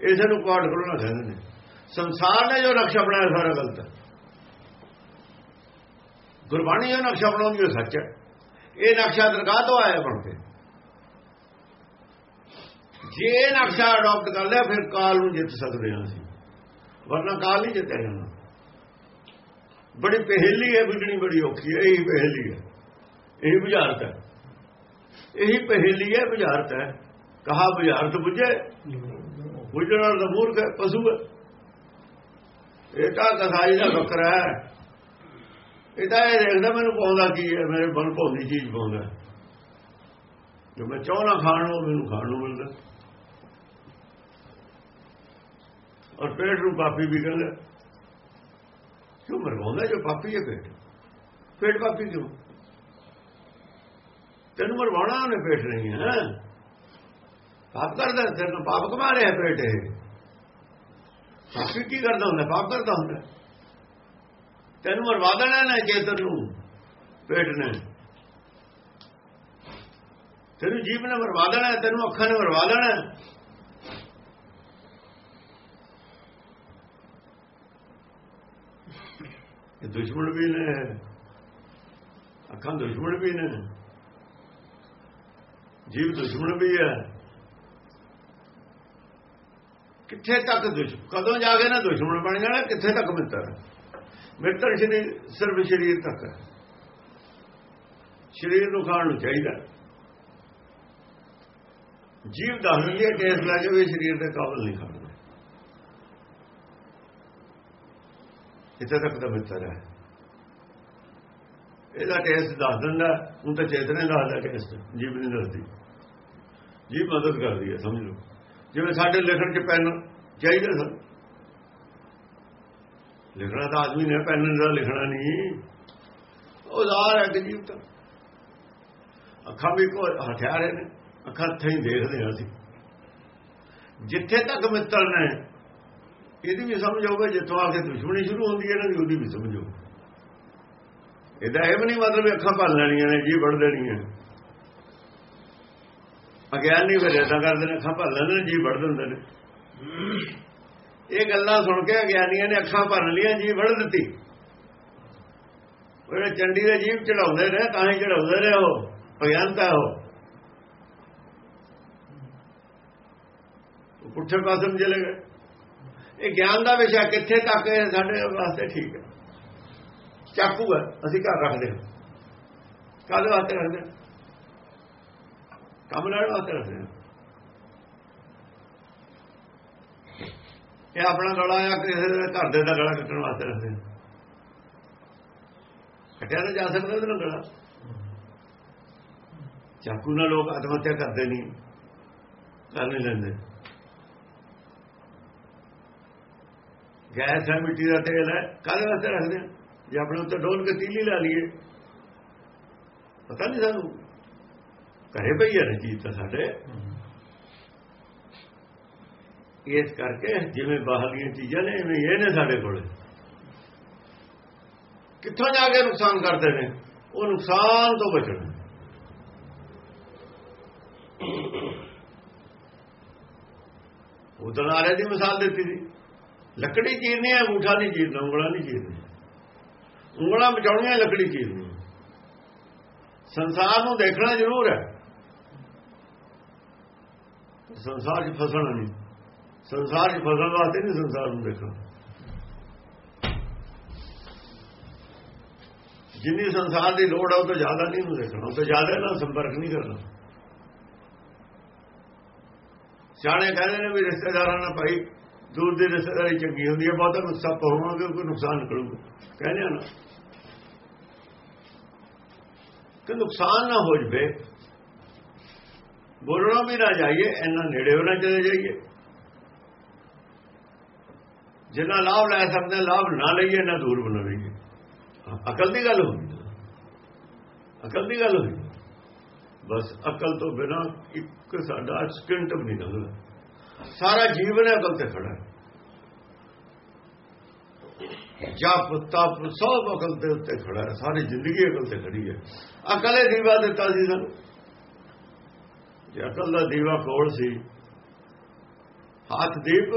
ਇਸੇ ਨੂੰ ਕਪਾਟ ਖੁੱਲਣਾ ਕਹਿੰਦੇ ਨੇ। ਸੰਸਾਰ ਨੇ ਜੋ ਨਕਸ਼ਾ ਬਣਾਇਆ ਸਾਰਾ ਗਲਤ ਹੈ। ਗੁਰਬਾਣੀ ਜੋ ਨਕਸ਼ਾ ਬਣਾਉਂਦੀ, ਉਹ ਸੱਚ ਹੈ। ਇਹ ਨਕਸ਼ਾ ਦਰਗਾਹ ਤੋਂ ਆਇਆ ਬਣ ਕੇ। ਜੇ ਇਹ ਨਕਸ਼ਾ ਅਡਾਪਟ ਕਰ ਲਿਆ, ਫਿਰ ਕਾਲ ਨੂੰ ਜਿੱਤ ਸਕਦੇ ਹਾਂ ਅਸੀਂ। ਵਰਨਾ ਕਾਲ ਨਹੀਂ ਜਿੱਤਿਆ ਜਾਣਾ ਬੜੀ ਪਹੇਲੀ ਹੈ ਬੁਝਣੀ ਬੜੀ ਔਖੀ ਹੈ, ਇਹੀ ਪਹੇਲੀ ਹੈ। ਇਹੀ ਬੁਝਾਰਤ ਹੈ। ਇਹੀ ਪਹੇਲੀ ਹੈ, ਬੁਝਾਰਤ ਹੈ। ਕਹਾ ਬੁਝਾਰਤ ਬੁਝੇ, ਬੁਝਣ ਵਾਲਾ ਹੈ, ਪਸ਼ੂ ਹੈ। ਇਹ ਤਾਂ ਕਸਾਈ ਦਾ ਬੱਕਰਾ ਹੈ। ਇਹ ਤਾਂ ਇਹ ਦੇਖਦਾ, ਮੈਨੂੰ ਪਾਉਂਦਾ ਕੀ ਹੈ, ਮੇਰੇ ਮਨ ਭੌਂਦੀ ਚੀਜ਼ ਪਾਉਂਦਾ। ਜੋ ਮੈਂ ਚਾਹਣਾ ਖਾਣ ਨੂੰ ਮੈਨੂੰ ਖਾਣ ਨੂੰ ਮਿਲਦਾ। ਔਰ ਪੇਟ ਨੂੰ ਪਾਪੀ ਵੀ ਕਹਿੰਦਾ, ਕਿਉਂ ਮਰਵਾਉਂਦਾ ਜੋ ਪਾਪੀ ਹੈ ਪੇਟ? ਪੇਟ ਪਾਪੀ ਕਿਉਂ? ਤੈਨੂੰ ਮਰਵਾਉਣਾ ਉਹਨੇ ਪੇਟ ਨਹੀਂ ਹੈ ਪਾਪ ਕਰਦਾ ਤੈਨੂੰ ਪਾਪ ਕਮਾ ਰਿਹਾ ਪੇਟ ਇਹ। ਪਾਪੀ ਕੀ ਕਰਦਾ ਹੁੰਦਾ? ਪਾਪ ਕਰਦਾ ਹੁੰਦਾ। ਤੈਨੂੰ ਮਰਵਾ ਦੇਣਾ ਨਾ ਚੇਤਨ ਨੂੰ, ਪੇਟ ਨੇ। ਤੈਨੂੰ ਜੀਵ ਨੇ ਮਰਵਾ ਦੇਣਾ ਤੈਨੂੰ ਅੱਖਾਂ ਨੇ ਮਰਵਾ ਦੇਣਾ ਇਹ ਦੁਸ਼ਮਣ ਵੀ ਨੇ, ਅੱਖਾਂ ਦੁਸ਼ਮਣ ਵੀ ਨੇ। ਜੀਵ ਦੁਸ਼ਮਣ ਵੀ ਹੈ। ਕਿੱਥੇ ਤੱਕ ਦੁਸ਼ਮਣ ਕਦੋਂ ਜਾ ਕੇ ਨਾ ਦੁਸ਼ਮਣ ਬਣ ਜਾਣਾ, ਕਿੱਥੇ ਤੱਕ ਮਿੱਤਰ? ਮਿੱਤਰ ਸਰੀਰ ਸਿਰਫ ਸ਼ਰੀਰ ਤੱਕ। ਹੈ ਸ਼ਰੀਰ ਨੂੰ ਖਾਣ ਨੂੰ ਚਾਹੀਦਾ। ਜੀਵ ਦੱਸ ਦਿੰਦੀ ਹੈ ਕੇਸ ਲੈ ਕੇ ਵੀ ਸਰੀਰ ਦੇ ਕਾਬਲ ਨਹੀਂ ਖਾਣਾ ਇੱਥੇ ਤੱਕ ਦਾ ਮਿੱਤਰ ਹੈ। ਇਹਦਾ ਟੇਸਟ ਦੱਸ ਦਿੰਦਾ ਉਹ ਤਾਂ ਚੇਤਨੇ ਦੱਸਦਾ ਟੇਸਟ ਜੀਵ ਨਹੀਂ ਦੱਸਦੀ। ਜੀਵ ਮਦਦ ਕਰਦੀ ਹੈ, ਸਮਝ ਲਓ। ਜਿਵੇਂ ਸਾਡੇ ਲਿਖਣ ਚ ਪੈਨ ਚਾਹੀਦਾ ਸਰ ਲਿਖਣਾ ਤਾਂ ਆਦਮੀ ਨੇ, ਪੈਨ ਨਾਲ ਲਿਖਣਾ ਨਹੀਂ। ਉਹ ਜ਼ਾਹਰ ਹੈ ਕਿ ਜੀਵ ਤਾਂ ਅੱਖਾਂ ਵੀ ਕੋ ਹਥਿਆਰ ਨੇ, ਅੱਖਾਂ ਥਈ ਦੇਖਦੇ ਹਾਂ ਅਸੀਂ। ਜਿੱਥੇ ਤੱਕ ਮਿੱਤਰ ਨੇ, ਇਹਦੀ ਵੀ ਸਮਝ ਹੋਵੇ, ਜਿੱਥੋਂ ਆ ਕੇ ਦੁਸ਼ਮਣੀ ਸ਼ੁਰੂ ਹੁੰਦੀ ਹੈ, ਇਹਨਾਂ ਦੀ ਉਹਦੀ ਵੀ ਸਮਝੋ ਇਹਦਾ ਇਹ ਵੀ ਨਹੀਂ ਮਤਲਬ ਅੱਖਾਂ ਭਰ ਲੈਣੀਆਂ ਨੇ ਜੀ ਵੜ ਦੇਣੀਆਂ ਅਗਿਆਨੀ ਫਿਰ ਏਦਾਂ ਕਰਦੇ ਨੇ, ਅੱਖਾਂ ਭਰ ਲੈਂਦੇ ਨੇ ਜੀ ਵੜ ਦਿੰਦੇ ਨੇ। ਇਹ ਗੱਲਾਂ ਸੁਣ ਕੇ ਅਗਿਆਨੀਆਂ ਨੇ ਅੱਖਾਂ ਭਰ ਲਈਆਂ ਜੀ ਵੜ ਦਿੱਤੀ। ਉਹ ਚੰਡੀ ਦੇ ਜੀਵ ਚੜਾਉਂਦੇ ਨੇ, ਤਾਂ ਹੀ ਚੜਾਉਂਦੇ ਨੇ ਉਹ ਅਗਿਆਨਤਾ ਉਹ। ਪੁੱਠੇ ਪਾਸੇ ਚਲੇ ਗਏ। ਇਹ ਗਿਆਨ ਦਾ ਵਿਸ਼ਾ ਕਿੱਥੇ ਤੱਕ ਸਾਡੇ ਵਾਸਤੇ ਠੀਕ ਹੈ। ਚਾਕੂ ਹੈ, ਅਸੀਂ ਘਰ ਰੱਖਦੇ ਹਾਂ। ਕਾਹਦੇ ਵਾਸਤੇ ਰੱਖਦੇ ਹਾਂ। ਕੰਮ ਲੈਣ ਵਾਸਤੇ ਰੱਖਦੇ ਹਾਂ। ਇਹ ਆਪਣਾ ਗਲਾ ਆ ਕਿਸੇ ਦੇ ਘਰ ਦੇ ਦਾ ਗਲਾ ਕੱਟਣ ਵਾਸਤੇ ਰੱਖਦੇ ਕੱਟਿਆ ਨਾ ਜਾ ਸਕਦਾ ਉਹਦੇ ਨਾਲ ਗਲਾ ਚਾਕੂ ਨਾਲ ਲੋਕ ਆਤਮ ਹੱਤਿਆ ਕਰਦੇ ਨਹੀਂ। ਕਰ ਨਹੀਂ ਲੈਂਦੇ। ਗੈਸ ਹੈ, ਮਿੱਟੀ ਦਾ ਤੇਲ ਹੈ ਕਾਹਦੇ ਵਾਸਤੇ ਰੱਖਦੇ ਆ ਜੇ ਆਪਣੇ ਉੱਤੇ ਡੋਲ ਕੇ ਤੀਲੀ ਲਾ ਲਈਏ, ਪਤਾ ਨਹੀਂ ਸਾਨੂੰ। ਘਰੇ ਪਈ ਹੈ ਚੀਜ਼ ਤਾਂ ਸਾਡੇ। ਇਸ ਕਰਕੇ ਜਿਵੇਂ ਬਾਹਰਲੀਆਂ ਚੀਜ਼ਾਂ ਨੇ, ਇਵੇਂ ਇਹ ਨੇ ਸਾਡੇ ਕੋਲ। ਕਿੱਥੋਂ ਜਾ ਕੇ ਨੁਕਸਾਨ ਕਰਦੇ ਨੇ? ਉਹ ਨੁਕਸਾਨ ਤੋਂ ਬਚਣਾ। ਉਦੋਂ ਆਰੇ ਦੀ ਮਿਸਾਲ ਦਿੱਤੀ ਸੀ। ਲੱਕੜੀ ਚੀਰਨੀ ਹੈ, ਅੰਗੂਠਾ ਨਹੀਂ ਚੀਰਨਾ, ਉਂਗਲਾਂ ਨਹੀਂ ਚੀਰਨੀ ਉਂਗਲਾਂ ਬਚਾਉਣੀਆਂ ਲੱਕੜੀ ਚੀਜ਼ ਨੂੰ। ਸੰਸਾਰ ਨੂੰ ਦੇਖਣਾ ਜ਼ਰੂਰ ਹੈ। ਸੰਸਾਰ 'ਚ ਫਸਣਾ ਨਹੀਂ। ਸੰਸਾਰ 'ਚ ਫਸਣ ਵਾਸਤੇ ਨਹੀਂ ਸੰਸਾਰ ਨੂੰ ਦੇਖਣਾ। ਜਿੰਨੀ ਸੰਸਾਰ ਦੀ ਲੋੜ ਹੈ ਉਹ ਤੋਂ ਜ਼ਿਆਦਾ ਨਹੀਂ ਨੂੰ ਦੇਖਣਾ। ਉਹ ਤੋਂ ਜ਼ਿਆਦਾ ਨਾਲ ਸੰਪਰਕ ਨਹੀਂ ਕਰਨਾ। ਸਿਆਣੇ ਕਹਿੰਦੇ ਨੇ ਵੀ ਰਿਸ਼ਤੇਦਾਰਾਂ ਨਾਲ ਭਾਈ ਦੂਰ ਦੀ ਰਿਸ਼ਤੇਦਾਰੀ ਚੰਗੀ ਹੁੰਦੀ ਹੈ, ਬਹੁਤਾ ਨੁਕਸਾਨ ਪਹੁੰਚਾਂਗੇ ਕੋਈ ਨੁਕਸਾਨ ਕਰੂਗਾ ਕਹਿੰਦੇ ਆ ਨਾ ਕਿ ਨੁਕਸਾਨ ਨਾ ਹੋ ਜਵੇ। ਬੋਲਣਾ ਵੀ ਨਾ ਜਾਈਏ, ਇੰਨਾ ਨੇੜੇ ਹੋਣਾ ਚਲੇ ਜਾਈਏ। ਜਿੰਨਾ ਲਾਭ ਲੈ ਸਕਦੇ ਲਾਭ ਨਾ ਲਈਏ ਨਾ ਦੂਰ ਬਣਾ ਲਈਏ ਅਕਲ ਦੀ ਗੱਲ ਹੋਈ ਅਕਲ ਦੀ ਗੱਲ ਹੋਈ ਬਸ ਅਕਲ ਤੋਂ ਬਿਨਾ ਇੱਕ ਸਾਡਾ ਸਕਿੰਟ ਵੀ ਨਹੀਂ ਲੱਗਦਾ। ਸਾਰਾ ਜੀਵਨ ਅਕਲ ਤੇ ਖੜਾ ਜਪ ਤਪ ਸਭ ਅਕਲ ਦੇ ਉੱਤੇ ਖੜਾ ਹੈ। ਸਾਰੀ ਜ਼ਿੰਦਗੀ ਅਕਲ ਤੇ ਖੜੀ ਹੈ। ਅਕਲੇ ਦੀਵਾ ਦਿੱਤਾ ਸੀ ਸਾਨੂੰ। ਜੇ ਅਕਲ ਦਾ ਦੀਵਾ ਕੋਲ ਸੀ, ਹੱਥ ਦੀਪ।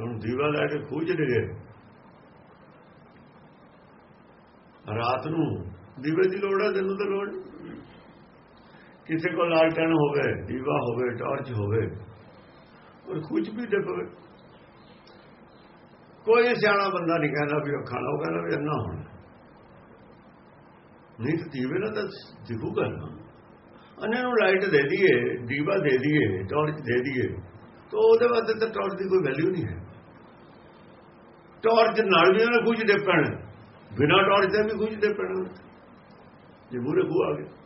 ਹੁਣ ਦੀਵਾ ਲੈ ਕੇ ਖੂਜ ਗਏ ਰਾਤ ਨੂੰ ਦੀਵੇ ਦੀ ਲੋੜ ਹੈ ਦਿਨ ਤਾਂ ਲੋੜ ਕਿਸੇ ਕੋਲ ਲਾਲਟਨ ਹੋਵੇ, ਦੀਵਾ ਹੋਵੇ, ਟਾਰਚ ਹੋਵੇ, ਔਰ ਕੁਝ ਵੀ ਦੇ ਕੋਈ ਸਿਆਣਾ ਬੰਦਾ ਨਹੀਂ ਕਹਿੰਦਾ ਵੀ ਅੱਖਾਂ ਲਾਓ ਕਹਿੰਦਾ ਵੀ ਅੰਨਾ ਹੋਣਾ। ਨਹੀਂ ਤਾਂ ਦੀਵੇ ਨਾਲ ਤਾਂ ਦਿਖੂਗਾ ਨਾ ਅੰਨੇ ਨੂੰ ਲਾਈਟ ਦੇ ਦਈਏ, ਦੀਵਾ ਦੇ ਦਈਏ, ਟਾਰਚ ਦੇ ਦਈਏ, ਤਾਂ ਉਹਦੇ ਵਾਸਤੇ ਤਾਂ ਟਾਰਚ ਦੀ ਕੋਈ ਵੈਲਿਊ ਨਹੀਂ ਹੈ। ਟਾਰਚ ਨਾਲ ਵੀ ਉਹਨਾਂ ਕੁਝ ਦੇ ਪੈਣ, ਬਿਨਾ ਟਾਰਚ ਦੇ ਵੀ ਕੁਝ ਦੇ ਪੈਣ। ਜੇ ਮੂਰੇ ਖੂ ਆ ਗਏ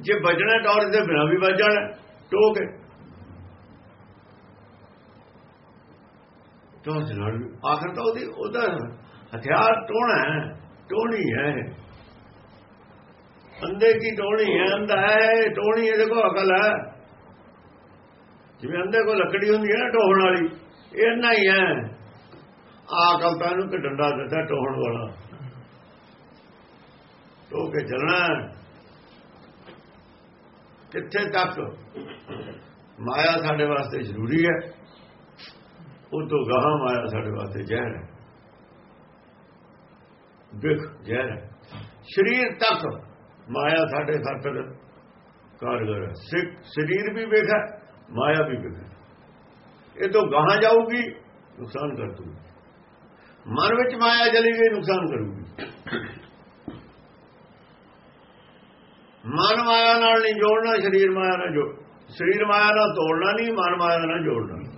ਜੇ ਵੱਜਣਾ ਟਾਰਚ ਦੇ ਬਿਨਾ ਵੀ ਵੱਜ ਜਾਣਾ, ਟੋਕ ਹੈ ਟਾਰਚ ਨਾਲ ਆਖਰ ਤਾਂ ਉਹਦੀ ਉਹਦਾ ਹਥਿਆਰ ਟੋਣਾ ਹੈ, ਟੋਣੀ ਹੈ। ਅੰਦੇ ਕੀ ਟੋਣੀ ਹੈ? ਅੰਦਾ ਹੈ, ਟੋਣੀ ਇਹਦੇ ਕੋਲ ਅਕਲ ਹੈ। ਜਿਵੇਂ ਅੰਦੇ ਕੋਲ ਲੱਕੜੀ ਹੁੰਦੀ ਹੈ ਨਾ ਟੋਹਣ ਵਾਲੀ, ਇਹ ਇੰਨਾ ਹੀ ਹੈ। ਆਕਲ ਤਾਂ ਇਹਨੂੰ ਕਿ ਡੰਡਾ ਦਿੱਤਾ ਟੋਹਣ ਵਾਲਾ। ਟੋ ਕੇ ਚੱਲਣਾ। ਕਿੱਥੇ ਤੱਕ? ਮਾਇਆ ਸਾਡੇ ਵਾਸਤੇ ਜ਼ਰੂਰੀ ਹੈ। ਉਹ ਤੋਂ ਗਾਹਾਂ ਮਾਇਆ ਸਾਡੇ ਵਾਸਤੇ ਜ਼ਹਿਰ ਹੈ। ਵਿਖ ਜ਼ਹਿਰ ਹੈ। ਸਰੀਰ ਤੱਕ ਮਾਇਆ ਸਾਡੇ ਖਾਤਰ ਕਾਰਗਰ ਹੈ। ਸਿੱਖ ਸਰੀਰ ਵੀ ਵਿਖ ਹੈ ਮਾਇਆ ਵੀ ਵੇਖਾ ਇਹ ਤੋਂ ਗਾਹਾਂ ਜਾਊਗੀ, ਨੁਕਸਾਨ ਕਰ ਦੂਗੀ ਮਨ ਵਿੱਚ ਮਾਇਆ ਚਲੀ ਗਈ ਨੁਕਸਾਨ ਕਰੂਗੀ। ਮਨ ਮਾਇਆ ਨਾਲ ਨਹੀਂ ਜੋੜਨਾ, ਸਰੀਰ ਮਾਇਆ ਨਾਲ ਜੋੜ ਸਰੀਰ ਮਾਇਆ ਨਾਲ ਤੋੜਨਾ ਨਹੀਂ, ਮਨ ਮਾਇਆ ਨਾਲ ਜੋੜਨਾ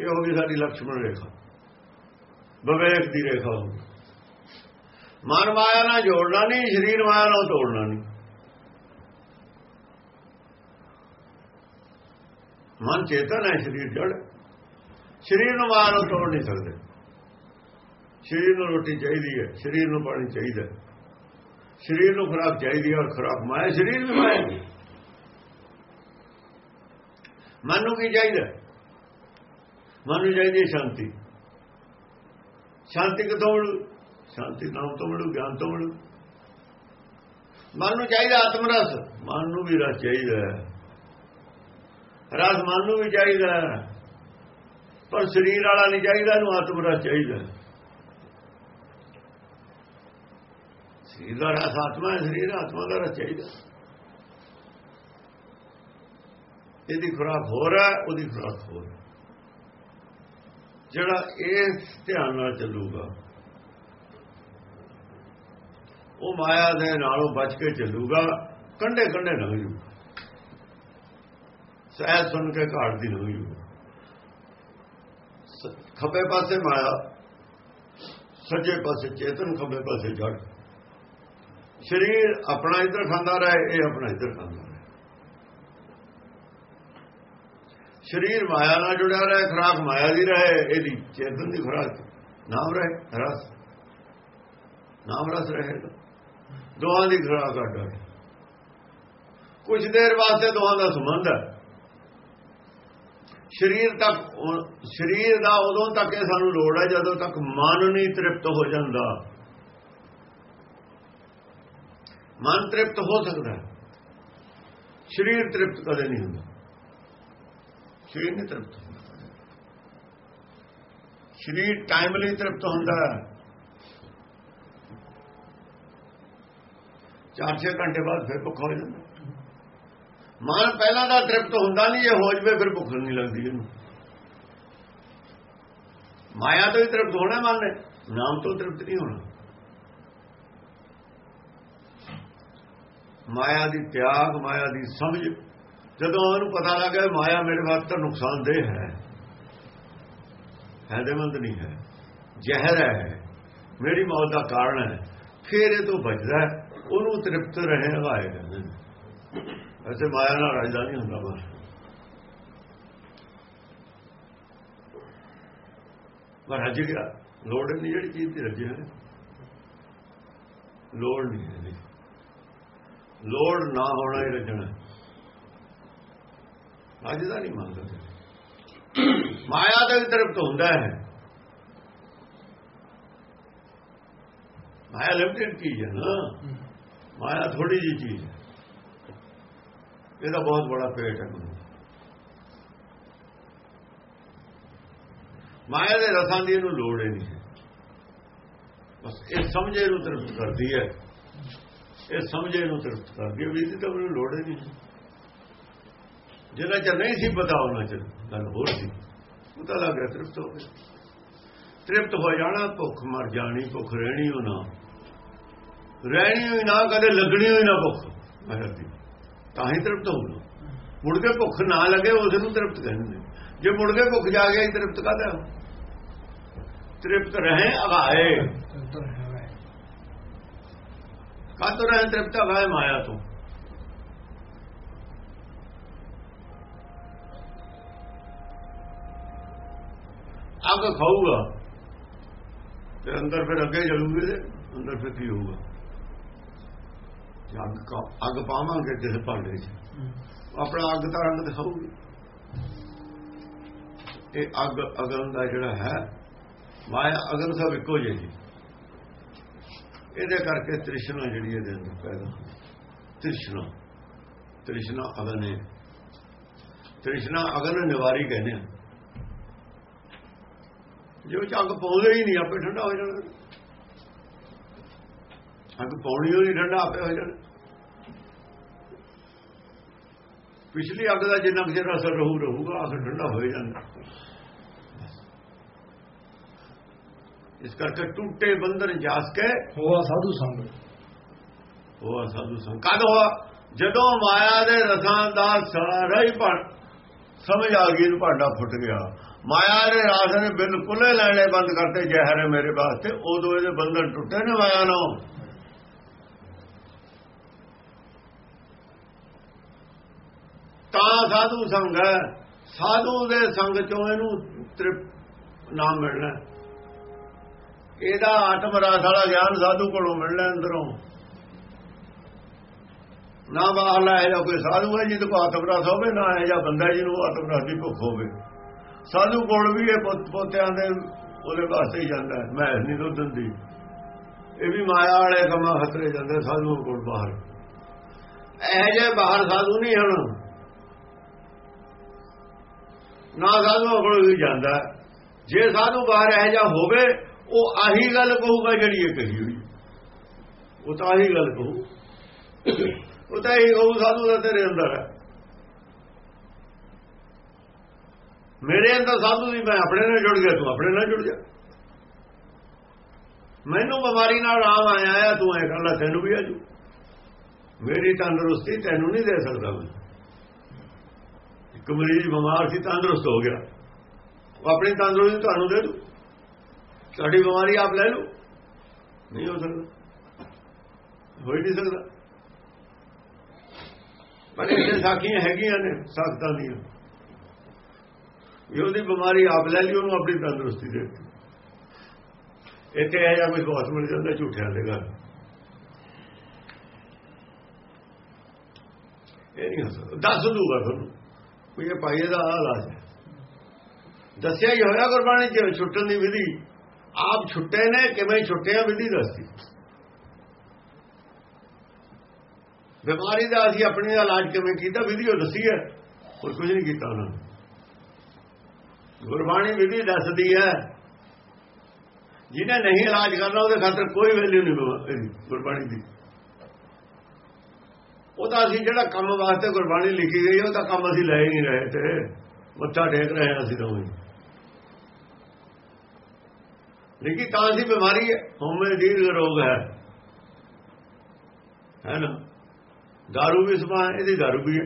ਇਹ ਹੋ ਗਈ ਸਾਡੀ ਲਕਸ਼ਮਣ ਰੇਖਾ। ਵਿਵੇਕ ਦੀ ਰੇਖਾ ਹੋ ਗਈ। ਮਨ ਮਾਇਆ ਨਾਲ ਜੋੜਨਾ ਨਹੀਂ, ਸਰੀਰ ਮਾਇਆ ਨਾਲ ਤੋੜਨਾ ਨਹੀਂ। ਮਨ ਚੇਤਨ ਹੈ, ਸਰੀਰ ਜੜ। ਸਰੀਰ ਨੂੰ ਮਾਇਆ ਨਾਲ ਤੋੜ ਨਹੀਂ ਸਕਦੇ। ਸਰੀਰ ਨੂੰ ਰੋਟੀ ਚਾਹੀਦੀ ਹੈ, ਸਰੀਰ ਨੂੰ ਪਾਣੀ ਚਾਹੀਦਾ ਹੈ। ਸਰੀਰ ਨੂੰ ਖੁਰਾਕ ਚਾਹੀਦੀ ਹੈ ਔਰ ਖੁਰਾਕ ਮਾਇਆ ਸਰੀਰ ਵੀ ਮਾਇਆ ਮਨ ਨੂੰ ਕੀ ਚਾਹੀਦਾ? ਮਨ ਨੂੰ ਚਾਹੀਦੀ ਹੈ ਸ਼ਾਂਤੀ। ਸ਼ਾਂਤੀ ਕਿਥੋਂ ਮਿਲੂ? ਸ਼ਾਂਤੀ ਨਾਮ ਤੋਂ ਮਿਲੂ, ਗਿਆਨ ਤੋਂ ਮਿਲੂ। ਮਨ ਨੂੰ ਚਾਹੀਦਾ ਆਤਮ ਰਸ ਮਨ ਨੂੰ ਵੀ ਰਸ ਚਾਹੀਦਾ ਰਸ ਮਨ ਨੂੰ ਵੀ ਚਾਹੀਦਾ ਪਰ ਸਰੀਰ ਵਾਲਾ ਨਹੀਂ ਚਾਹੀਦਾ, ਇਹਨੂੰ ਆਤਮ ਰਸ ਚਾਹੀਦਾ ਹੈ। ਸਰੀਰ ਦਾ ਰਸ, ਆਤਮਾ ਹੈ ਸਰੀਰ, ਆਤਮਾ ਦਾ ਰਸ ਚਾਹੀਦਾ। ਇਹਦੀ ਖੁਰਾਕ ਹੋਰ ਹੈ, ਉਹਦੀ ਖੁਰਾਕ ਹੋਰ ਜਿਹੜਾ ਇਸ ਧਿਆਨ ਨਾਲ ਚੱਲੂਗਾ, ਉਹ ਮਾਇਆ ਦੇ ਨਾਲੋਂ ਬਚ ਕੇ ਚੱਲੂਗਾ ਕੰਡੇ ਕੰਡੇ ਲੰਘ ਜੂ ਸਹਿ ਸੁਣ ਕੇ ਘਾਟ ਦੀ ਲੰਘ ਜੂ ਖੱਬੇ ਪਾਸੇ ਮਾਇਆ, ਸੱਜੇ ਪਾਸੇ ਚੇਤਨ, ਖੱਬੇ ਪਾਸੇ ਜੜ। ਸਰੀਰ ਆਪਣਾ ਇੱਧਰ ਖਾਂਦਾ ਰਹੇ, ਇਹ ਆਪਣਾ ਇੱਧਰ ਖਾਂਦਾ ਰਹੇ। ਸਰੀਰ ਮਾਇਆ ਨਾਲ ਜੁੜਿਆ ਰਹੇ, ਖੁਰਾਕ ਮਾਇਆ ਦੀ ਰਹੇ, ਇਹਦੀ ਚੇਤਨ ਦੀ ਖੁਰਾਕ ਨਾਮ ਰਹੇ, ਰਸ। ਨਾਮ ਰਸ ਰਹੇਗਾ। ਦੋਹਾਂ ਦੀ ਖੁਰਾਕ ਅੱਡ ਅੱਡ ਕੁਝ ਦੇਰ ਵਾਸਤੇ ਦੋਹਾਂ ਦਾ ਸੰਬੰਧ ਹੈ। ਸਰੀਰ ਤੱਕ ਸਰੀਰ ਦਾ ਉਦੋਂ ਤੱਕ ਇਹ ਸਾਨੂੰ ਲੋੜ ਹੈ ਜਦੋਂ ਤੱਕ ਮਨ ਨਹੀਂ ਤ੍ਰਿਪਤ ਹੋ ਜਾਂਦਾ। ਮਨ ਤ੍ਰਿਪਤ ਹੋ ਸਕਦਾ ਸਰੀਰ ਤ੍ਰਿਪਤ ਕਦੇ ਨਹੀਂ ਹੁੰਦਾ। ਸਰੀਰ ਨਹੀਂ ਤ੍ਰਿਪਤ ਹੁੰਦਾ। ਸਰੀਰ ਟਾਈਮਲੀ ਤ੍ਰਿਪਤ ਹੁੰਦਾ ਚਾਰ ਛੇ ਘੰਟੇ ਬਾਅਦ ਫਿਰ ਭੁੱਖ ਹੋ ਜਾਂਦਾ। ਮਨ ਪਹਿਲਾਂ ਦਾ ਤ੍ਰਿਪਤ ਹੁੰਦਾ ਨਹੀਂ ਇਹ ਹੋ ਜਵੇ ਫਿਰ ਭੁੱਖ ਨਹੀਂ ਲੱਗਦੀ ਇਹਨੂੰ। ਮਾਇਆ ਤੋਂ ਹੀ ਤ੍ਰਿਪਤ ਹੋਣਾ ਮਨ ਨੇ। ਨਾਮ ਤੋਂ ਤ੍ਰਿਪਤ ਨਹੀਂ ਹੋਣਾ। ਮਾਇਆ ਦੀ ਤਿਆਗ, ਮਾਇਆ ਦੀ ਸਮਝ। ਜਦੋਂ ਉਹਨੂੰ ਪਤਾ ਲੱਗਾ ਮਾਇਆ ਮੇਰੇ ਵਾਸਤੇ ਨੁਕਸਾਨਦੇਹ ਹੈ। ਫਾਇਦੇਮੰਦ ਨਹੀਂ ਹੈ। ਜ਼ਹਿਰ ਹੈ। ਮੇਰੀ ਮੌਤ ਦਾ ਕਾਰਨ ਹੈ। ਫਿਰ ਇਹ ਤੋਂ ਬਚਦਾ ਉਹਨੂੰ ਤ੍ਰਿਪਤ ਰਹੇ ਹਵਾਏ ਕਹਿੰਦੇ ਨੇ। ਐਸੇ ਮਾਇਆ ਨਾਲ ਰਾਜਦਾ ਨਹੀਂ ਹੁੰਦਾ ਬਸ। ਪਰ ਰੱਜ ਗਿਆ ਲੋੜ ਨਹੀਂ ਜਿਹੜੀ ਚੀਜ਼ ਤੇ ਰੱਜੇ ਲੋੜ ਨਹੀਂ ਹੈ ਲੋੜ ਨਾ ਹੋਣਾ ਹੀ ਰੱਜਣਾ। ਰੱਜਦਾ ਨਹੀਂ ਮੰਨਦਾ ਮਾਇਆ ਦਾ ਵੀ ਤ੍ਰਿਪਤ ਹੁੰਦਾ ਹੈ। ਮਾਇਆ ਲਿਮਟਿਡ ਚੀਜ਼ ਹੈ ਨਾ। ਮਾਇਆ ਥੋੜੀ ਜੀ ਚੀਜ਼ ਹੈ। ਇਹਦਾ ਬਹੁਤ ਬੜਾ ਪੇਟ ਹੈ ਮਾਇਆ ਦੇ ਰਸਾਂ ਦੀ ਇਹਨੂੰ ਲੋੜ ਹੀ ਨਹੀਂ ਹੈ। ਬਸ ਇਹ ਸਮਝੇ ਨੂੰ ਤ੍ਰਿਪਤ ਕਰਦੀ ਹੈ। ਇਹ ਸਮਝੇ ਨੂੰ ਤ੍ਰਿਪਤ ਕਰਦੀ ਹੈ ਵੀ ਇਹਦੀ ਤਾਂ ਉਹਨੂੰ ਲੋੜ ਹੀ ਨਹੀਂ ਹੈ ਜਿਹਨਾਂ ਚ ਨਹੀਂ ਸੀ ਪਤਾ, ਉਹਨਾਂ ਚ ਗੱਲ ਹੋਰ ਸੀ। ਪਤਾ ਲੱਗ ਗਿਆ, ਤ੍ਰਿਪਤ ਹੋ ਗਿਆ। ਤ੍ਰਿਪਤ ਹੋ ਜਾਣਾ, ਭੁੱਖ ਮਰ ਜਾਣੀ, ਭੁੱਖ ਰਹਿਣੀ ਹੋ ਨਾ। ਰਹਿਣੀ ਹੋਈ ਨਾ, ਕਦੇ ਲੱਗਣੀ ਹੋਈ ਨਾ ਭੁੱਖ। ਮਹਿਰ ਦੀ ਤਾਂ ਹੀ ਤ੍ਰਿਪਤ ਹੋਊਗਾ ਮੁੜ ਕੇ ਭੁੱਖ ਨਾ ਲੱਗੇ, ਉਸ ਨੂੰ ਤ੍ਰਿਪਤ ਕਹਿੰਦੇ। ਨੇ ਜੇ ਮੁੜ ਕੇ ਭੁੱਖ ਜਾ ਗਿਆ ਤ੍ਰਿਪਤ ਕਾਹਦਾ? ਤ੍ਰਿਪਤ ਰਹੇ ਅਗਾਏ ਕਾਤੋਂ ਰਹੇ ਤ੍ਰਿਪਤ ਅਗਾਏ ਮਾਇਆ ਤੋਂ ਅੱਗ ਖਾਊਗਾ ਤੇ ਅੰਦਰ ਫਿਰ ਅੱਗੇ ਜਲੂਗੇ ਅੰਦਰ ਫਿਰ ਕੀ ਹੋਊਗਾ ਜੇ ਅੱਗ ਕਾ- ਅੱਗ ਪਾਵਾਂਗੇ ਕਿਸੇ ਭਾਂਡੇ 'ਚ ਆਪਣਾ ਅੱਗ ਤਾਂ ਰੰਗ ਦਿਖਾਊਗੀ ਇਹ ਅੱਗ ਅਗਨ ਦਾ ਜਿਹੜਾ ਹੈ ਮਾਇਆ ਅਗਨ ਸਭ ਇੱਕੋ ਜਿਹੀ ਜੀ ਇਹਦੇ ਕਰਕੇ ਤ੍ਰਿਸ਼ਨਾ ਜਿਹੜੀ ਇਹਦੇ ਅੰਦਰ ਪੈਦਾ ਤ੍ਰਿਸ਼ਨਾ। ਤ੍ਰਿਸ਼ਨਾ ਅਗਨ ਹੈ। ਤ੍ਰਿਸ਼ਨਾ ਅਗਨ ਨਿਵਾਰੀ ਕਹਿੰਦੇ ਆ ਜੇ ਉਹ 'ਚ ਪਾਉਂਦੇ ਹੀ ਨਹੀਂ, ਆਪੇ ਠੰਡਾ ਹੋ ਜਾਣਾ। ਅੱਗ ਪਾਉਣੀ ਹੋਈ, ਠੰਡਾ ਆਪੇ ਹੋ ਜਾਣਾ। ਪਿਛਲੀ ਅੱਗ ਦਾ ਜਿੰਨਾ ਕੁ ਚਿਰ ਅਸਰ ਰਹੂ, ਰਹੂਗਾ ਆਖਰ ਠੰਡਾ ਹੋ ਹੀ ਜਾਂਦਾ ਇਸ ਕਰਕੇ ਟੁੱਟੇ ਬੰਧਨ ਜਾਸ ਕੇ ਹੋਆ ਸਾਧੂ ਸੰਗ। ਉਹ ਸਾਧੂ ਸੰਗ। ਕਦ ਹੋਆ? ਜਦੋਂ ਮਾਇਆ ਦੇ ਰਸਾਂ ਦਾ ਸਾਰਾ ਹੀ ਭੰ ਸਮਝ ਆ ਗਈ ਨੂੰ ਭਾਂਡਾ ਫੁੱਟ ਗਿਆ। ਮਾਇਆ ਦੇ ਰਾਸ ਨੇ ਬਿਲਕੁਲ ਲੈਣੇ ਬੰਦ ਕਰਤੇ ਜ਼ਹਿਰ ਹੈ ਮੇਰੇ ਵਾਸਤੇ। ਉਦੋਂ ਇਹਦੇ ਬੰਧਨ ਟੁੱਟੇ ਨੇ ਮਾਇਆ ਨੂੰ ਤਾਂ ਸਾਧੂ ਸੰਗ ਹੈ। ਸਾਧੂ ਦੇ ਸੰਗ ਚੋਂ ਇਹਨੂੰ ਤ੍ਰਿਪ ਨਾਮ ਮਿਲਣਾ। ਇਹਦਾ ਆਤਮ ਰਸ ਵਾਲਾ ਗਿਆਨ ਸਾਧੂ ਕੋਲੋਂ ਮਿਲਣਾ ਅੰਦਰੋਂ। ਨਾ ਬਾਹਲਾ ਹੈ ਜਾਂ ਕੋਈ ਸਾਧੂ ਹੈ ਜਿਹਦੇ ਕੋਲ ਆਤਮ ਰਸ ਹੋਵੇ, ਨਾ ਹੈ ਜਾਂ ਬੰਦਾ ਜਿਹਨੂੰ ਆਤਮ ਰਸ ਦੀ ਭੁੱਖ ਹੋਵੇ। ਸਾਧੂ ਕੋਲ ਵੀ ਇਹ ਪੋਤਿਆਂ ਦੇ ਉਹਦੇ ਵਾਸਤੇ ਹੀ ਜਾਂਦਾ ਹੈ, ਮੈਂ ਨਹੀਂ ਦੁੱਧ ਦਿੰਦੀ ਇਹ ਵੀ ਮਾਇਆ ਵਾਲੇ ਕੰਮਾਂ ਖਤਰੇ ਜਾਂਦੇ ਸਾਧੂਆਂ ਕੋਲ ਬਾਹਰ। ਇਹ ਜੇ ਬਾਹਰ ਸਾਧੂ ਨਹੀਂ ਹਨ। ਨਾ ਸਾਧੂ ਕੋਲ ਵੀ ਜਾਂਦਾ ਜੇ ਸਾਧੂ ਬਾਹਰ ਇਹ ਜਾ ਹੋਵੇ ਉਹ ਆਹੀ ਗੱਲ ਕਹੂਗਾ ਜਿਹੜੀ ਇਹ ਕਹੀ ਹੋਈ। ਉਹ ਤਾਂ ਆਹੀ ਗੱਲ ਕਹੂ। ਉਹ ਤਾਂ ਇਹ ਕਹੂ, ਸਾਧੂ ਦਾ ਤੇਰੇ ਅੰਦਰ ਹੈ। ਮੇਰੇ ਅੰਦਰ ਸਾਧੂ ਦੀ ਮੈਂ ਆਪਣੇ ਨਾਲ ਜੁੜ ਗਿਆ, ਤੂੰ ਆਪਣੇ ਨਾਲ ਜੁੜ ਜਾ। ਮੈਨੂੰ ਬਿਮਾਰੀ ਨਾਲ ਆਮ ਆਇਆ ਆ, ਤੂੰ ਐ ਕਰ ਤੈਨੂੰ ਵੀ ਆਜੂ ਮੇਰੀ ਤੰਦਰੁਸਤੀ ਤੈਨੂੰ ਨਹੀਂ ਦੇ ਸਕਦਾ ਮੈਂ। ਇੱਕ ਮਰੀਜ਼ ਬਿਮਾਰ ਸੀ, ਤੰਦਰੁਸਤ ਹੋ ਗਿਆ। ਉਹ ਆਪਣੀ ਤੰਦਰੁਸਤੀ ਤੁਹਾਨੂੰ ਦੇ ਦੂ। ਤੁਹਾਡੀ ਬਿਮਾਰੀ ਆਪ ਲੈ ਲਓ। ਨਹੀਂ ਹੋ ਸਕਦਾ। ਹੋ ਹੀ ਨਹੀਂ ਸਕਦਾ। ਪਰ ਇਹ ਸਾਖੀਆਂ ਹੈਗੀਆਂ ਨੇ, ਸਖਤਾਂ ਦੀਆਂ। ਇਹ ਉਹਦੀ ਬਿਮਾਰੀ ਆਪ ਲੈ ਲਈ, ਉਹਨੂੰ ਆਪਣੀ ਤੰਦਰੁਸਤੀ ਦੇ ਦਿੱਤੀ। ਇੱਥੇ ਇਹ ਜਾਂ ਕੋਈ ਬਹੁਤ ਮਿਲ ਜਾਂਦਾ ਝੂਠਿਆਂ ਦੇ ਘਰ। ਇਹ ਨਹੀਂ ਹੋ ਸਕਦਾ। ਦੱਸ ਦੂਗਾ ਤੁਹਾਨੂੰ ਕੋਈ ਇਹ ਪਾਈਏ ਦਾ ਇਲਾਜ ਹੈ। ਦੱਸਿਆ ਹੀ ਹੋਇਆ ਗੁਰਬਾਣੀ ਚ, ਛੁੱਟਣ ਦੀ ਵਿਧੀ। ਆਪ ਛੁੱਟੇ ਨੇ, ਕਿਵੇਂ ਛੁੱਟੇ ਆ ਵਿਧੀ ਦੱਸਦੀ। ਬਿਮਾਰੀ ਦਾ ਅਸੀਂ ਆਪਣੀ ਦਾ ਇਲਾਜ ਕਿਵੇਂ ਕੀਤਾ, ਵਿਧੀ ਉਹ ਦੱਸੀ ਹੈ। ਹੋਰ ਕੁਝ ਨਹੀਂ ਕੀਤਾ ਉਹਨਾਂ ਨੇ। ਗੁਰਬਾਣੀ ਵਿਧੀ ਦੱਸਦੀ ਹੈ, ਜਿਹਨੇ ਨਹੀਂ ਇਲਾਜ ਕਰਨਾ, ਉਹਦੇ ਖਾਤਰ ਕੋਈ ਵੈਲਿਊ ਨਹੀਂ ਗੁਰਬਾਣੀ ਦੀ। ਉਹ ਤਾਂ ਅਸੀਂ ਜਿਹੜਾ ਕੰਮ ਵਾਸਤੇ ਗੁਰਬਾਣੀ ਲਿਖੀ ਗਈ, ਉਹ ਤਾਂ ਕੰਮ ਅਸੀਂ ਲੈ ਹੀ ਨਹੀਂ ਰਹੇ ਤੇ, ਮੱਥਾ ਟੇਕ ਰਹੇ ਹਾਂ ਅਸੀਂ ਤਾਂ ਉਹੀ ਲੇਕਿਨ ਤਾਂ ਅਸੀਂ ਬਿਮਾਰੀ ਹੈ ਹਉਮੈ ਦੀਰਘ ਰੋਗ ਹੈ ਹੈ ਨਾ दारू ਵੀ ਸਮਾ ਇਹਦੀ दारू ਵੀ ਹੈ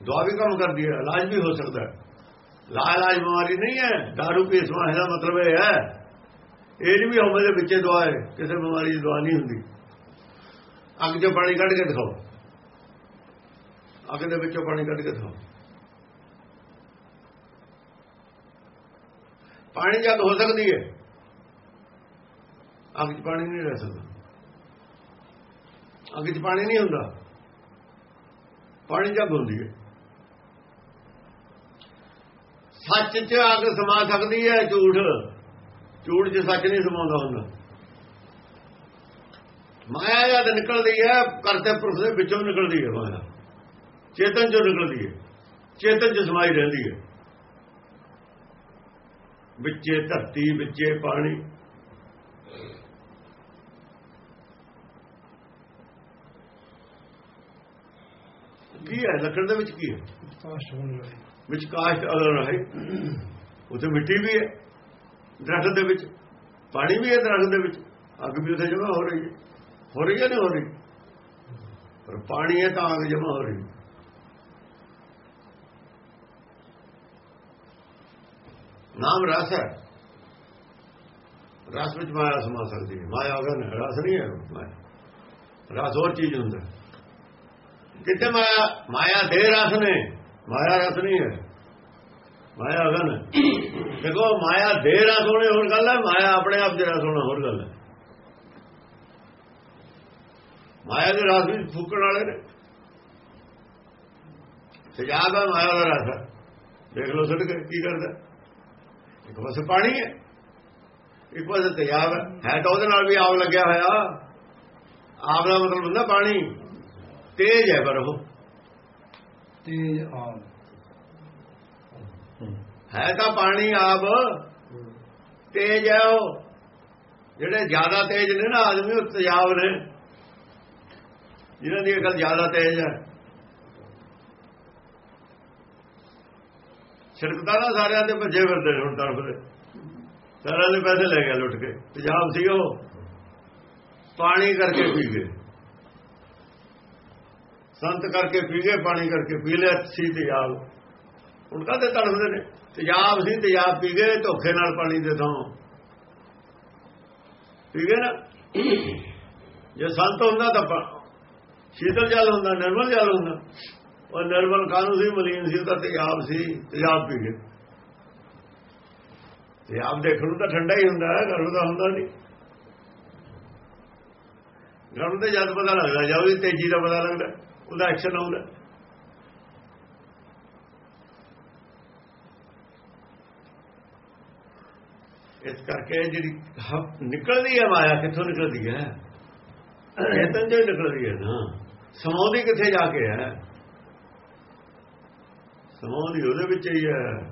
ਦਵਾ ਵੀ ਕੰਮ ਕਰਦੀ ਹੈ ਇਲਾਜ ਵੀ ਹੋ ਸਕਦਾ ਹੈ ਲਾ ਇਲਾਜ ਬਿਮਾਰੀ ਨਹੀਂ ਹੈ दारू ਵੀ ਸਮਾ ਇਹਦਾ ਮਤਲਬ ਇਹ ਹੈ ਇਹ ਵੀ ਹਉਮੈ ਦੇ ਵਿੱਚੇ ਦਵਾ ਹੈ ਕਿਸੇ ਬਿਮਾਰੀ ਦੀ ਦਵਾ ਨਹੀਂ ਹੁੰਦੀ ਅੱਗ 'ਚੋਂ ਪਾਣੀ ਕੱਢ ਕੇ ਦਿਖਾਓ ਅੱਗ ਦੇ ਵਿੱਚੋਂ ਪਾਣੀ ਕੱਢ ਕੇ ਦਿਖਾਓ ਪਾਣੀ ਜਦ ਹੋ ਸਕਦੀ ਹੈ ਅੱਗ 'ਚ ਪਾਣੀ ਨਹੀਂ ਰਹਿ ਸਕਦਾ। ਅੱਗ 'ਚ ਪਾਣੀ ਨਹੀਂ ਹੁੰਦਾ। ਪਾਣੀ ਜਦ ਹੁੰਦੀ ਹੈ। ਸੱਚ 'ਚ ਅੱਗ ਸਮਾ ਸਕਦੀ ਹੈ ਝੂਠ। ਝੂਠ 'ਚ ਸੱਚ ਨਹੀਂ ਸਮਾਉਂਦਾ ਹੁੰਦਾ। ਮਾਇਆ ਜਦ ਨਿਕਲਦੀ ਹੈ, ਕਰਤੇ ਪੁਰਖ ਦੇ ਵਿੱਚੋਂ ਨਿਕਲਦੀ ਹੈ ਮਾਇਆ। ਚੇਤਨ 'ਚੋਂ ਨਿਕਲਦੀ ਹੈ। ਚੇਤਨ 'ਚ ਸਮਾਈ ਰਹਿੰਦੀ ਹੈ। ਵਿੱਚੇ ਧਰਤੀ, ਵਿੱਚੇ ਪਾਣੀ। ਕੀ ਹੈ? ਲੱਕੜ ਦੇ ਵਿੱਚ ਕੀ ਹੈ? ਵਿੱਚ ਕਾਸ਼ਟ ਅਲਰ ਰਹੇ ਉਥੇ ਮਿੱਟੀ ਵੀ ਹੈ ਦਰਖਤ ਦੇ ਵਿੱਚ ਪਾਣੀ ਵੀ ਹੈ ਦਰਖਤ ਦੇ ਵਿੱਚ। ਅੱਗ ਵੀ ਉਥੇ ਜਮਾ ਹੋ ਰਹੀ ਹੈ। ਹੋ ਰਹੀ ਹੈ ਨਹੀਂ ਹੋ ਰਹੀ? ਪਰ ਪਾਣੀ ਹੈ ਤਾਂ ਅੱਗ ਜਮਾ ਹੋ ਰਹੀ ਨਾਮ ਰਸ ਹੈ। ਰਸ ਵਿੱਚ ਮਾਇਆ ਸਮਾ ਸਕਦੀ ਹੈ। ਮਾਇਆ ਅਗਰ ਰਸ ਨਹੀਂ ਹੈ। ਮਾਇਆ ਰਸ ਹੋਰ ਚੀਜ਼ ਹੁੰਦਾ ਕਿਤੇ ਮਾਇਆ? ਮਾਇਆ ਦੇ ਰਸ ਨੇ। ਮਾਇਆ ਰਸ ਨਹੀਂ ਹੈ। ਮਾਇਆ ਅਗਨ ਦੇਖੋ, ਮਾਇਆ ਦੇ ਰਸ ਹੋਣੇ ਹੋਰ ਗੱਲ ਹੈ, ਮਾਇਆ ਆਪਣੇ ਆਪ ਦੇ ਰਸ ਹੋਣਾ ਹੋਰ ਗੱਲ ਹੈ। ਮਾਇਆ ਦੇ ਰਸ ਵੀ ਫੁੱਕਣ ਵਾਲੇ ਨੇ। ਸਜਾਦ ਹੈ ਮਾਇਆ ਦਾ ਰਸ ਦੇਖ ਲਓ ਸੜ ਕੇ ਕੀ ਕਰਦਾ ਇੱਕ ਪਾਸੇ ਪਾਣੀ ਹੈ, ਇੱਕ ਪਾਸੇ ਤੇਜ਼ਾਬ ਹੈ। ਤਾਂ ਉਹਦੇ ਨਾਲ ਵੀ ਆਪ ਲੱਗਿਆ ਹੋਇਆ। ਆਪ ਦਾ ਮਤਲਬ ਹੁੰਦਾ ਪਾਣੀ। ਤੇਜ ਹੈ ਪਰ ਉਹ। ਤੇਜ ਆਮ। ਹੈ। ਤਾਂ ਪਾਣੀ ਆਪ। ਤੇਜ ਹੈ ਉਹ। ਜਿਹੜੇ ਜ਼ਿਆਦਾ ਤੇਜ ਨੇ ਨਾ ਆਦਮੀ ਉਹ ਤੇਜ਼ਾਬ ਨੇ। ਜਿਹਨਾਂ ਦੀ ਅਕਲ ਜ਼ਿਆਦਾ ਤੇਜ ਹੈ। ਛਿੜਕਦਾ ਨਾ ਸਾਰਿਆਂ ਤੇ ਭੱਜੇ ਫਿਰਦੇ ਹੁਣ ਤੜਫਦੇ ਸਾਰਿਆਂ ਦੇ ਪੈਸੇ ਲੈ ਗਿਆ ਲੁੱਟ ਕੇ। ਤੇਜ਼ਾਬ ਸੀ ਉਹ। ਪਾਣੀ ਕਰਕੇ ਪੀ ਗਏ। ਸੰਤ ਕਰਕੇ ਪੀ ਗਏ ਪਾਣੀ ਕਰਕੇ ਪੀ ਲਿਆ ਸੀ ਤੇਜ਼ਾਬ ਹੁਣ ਕਾਹਦੇ ਤੜਫਦੇ ਨੇ? ਤੇਜ਼ਾਬ ਸੀ, ਤੇਜ਼ਾਬ ਪੀ ਗਏ, ਧੋਖੇ ਨਾਲ ਪਾਣੀ ਦੇ ਥਾਂ। ਪੀ ਗਏ ਨਾ? ਜੇ ਸੰਤ ਹੁੰਦਾ ਤਾਂ ਸ਼ੀਤਲ ਜਲ ਹੁੰਦਾ, ਨਿਰਮਲ ਜਲ ਹੁੰਦਾ। ਉਹ ਨਿਰਮਲ ਕਾਨੂੰ ਸੀ? ਮਲੀਨ ਸੀ ਤਾਂ ਤੇਜ਼ਾਬ ਸੀ, ਤੇਜ਼ਾਬ ਪੀ ਗਏ। ਤੇਜ਼ਾਬ ਦੇਖਣ ਨੂੰ ਤਾਂ ਠੰਡਾ ਹੀ ਹੁੰਦਾ ਹੈ, ਗਰਮ ਦਾ ਹੁੰਦਾ ਨਹੀਂ। ਗਰਮ ਤੇ ਜਦ ਪਤਾ ਲੱਗਦਾ ਜਾਂ ਉਹਦੀ ਤੇਜ਼ੀ ਦਾ ਪਤਾ ਲੱਗਦਾ। ਉਹਦਾ ਐਕਸ਼ਨ ਆਉਂਦਾ ਇਸ ਕਰਕੇ ਜਿਹੜੀ ਨਿਕਲਦੀ ਹੈ ਮਾਇਆ, ਕਿੱਥੋਂ ਨਿਕਲਦੀ ਹੈ? ਚੇਤਨ ਜੋ ਨਿਕਲਦੀ ਹੈ ਨਾ। ਸਮਾਉਂਦੀ ਕਿੱਥੇ ਜਾ ਕੇ ਹੈ? ਸਮਾਉਂਦੀ ਉਹਦੇ ਵਿੱਚ ਹੀ ਹੈ।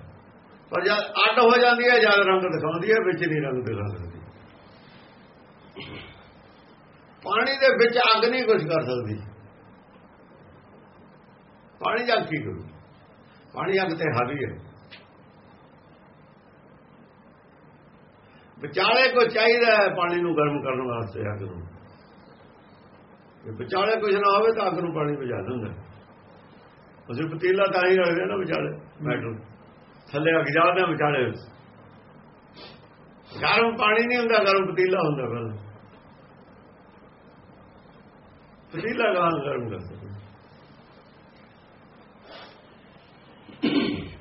ਪਰ ਜਦ ਅੱਡ ਹੋ ਜਾਂਦੀ ਹੈ, ਜਦ ਰੰਗ ਦਿਖਾਉਂਦੀ ਹੈ, ਵਿੱਚ ਨਹੀਂ ਰੰਗ ਦਿਖਾ ਸਕਦੀ। ਪਾਣੀ ਦੇ ਵਿੱਚ ਅੱਗ ਨਹੀਂ ਕੁਝ ਕਰ ਸਕਦੀ। ਪਾਣੀ ਜਗ ਕੀ ਕਰੂ? ਪਾਣੀ ਅੱਗ ਤੇ ਹਾਵੀ ਹੈ ਵਿਚਾਲੇ ਕੋ ਚਾਹੀਦਾ ਹੈ ਪਾਣੀ ਨੂੰ ਗਰਮ ਕਰਨ ਵਾਸਤੇ ਅੱਗ ਨੂੰ? ਜੇ ਵਿਚਾਲੇ ਕੁਝ ਨਾ ਹੋਵੇ ਤਾਂ ਅੱਗ ਨੂੰ ਪਾਣੀ ਬੁਝਾ ਦਿੰਦਾ। ਅਸੀਂ ਪਤੀਲਾ ਤਾਂ ਹੀ ਰੱਖਦੇ ਨਾ ਵਿਚਾਲੇ ਮੈਟਰ ਥੱਲੇ ਅੱਗ ਜਾਂਦਾ ਵਿਚਾਲੇ। ਗਰਮ ਪਾਣੀ ਨਹੀਂ ਹੁੰਦਾ, ਗਰਮ ਪਤੀਲਾ ਹੁੰਦਾ ਪਹਿਲਾਂ। ਪਤੀਲਾ ਗਾਂ ਗਰਮ ਕਰ ਸਕਦਾ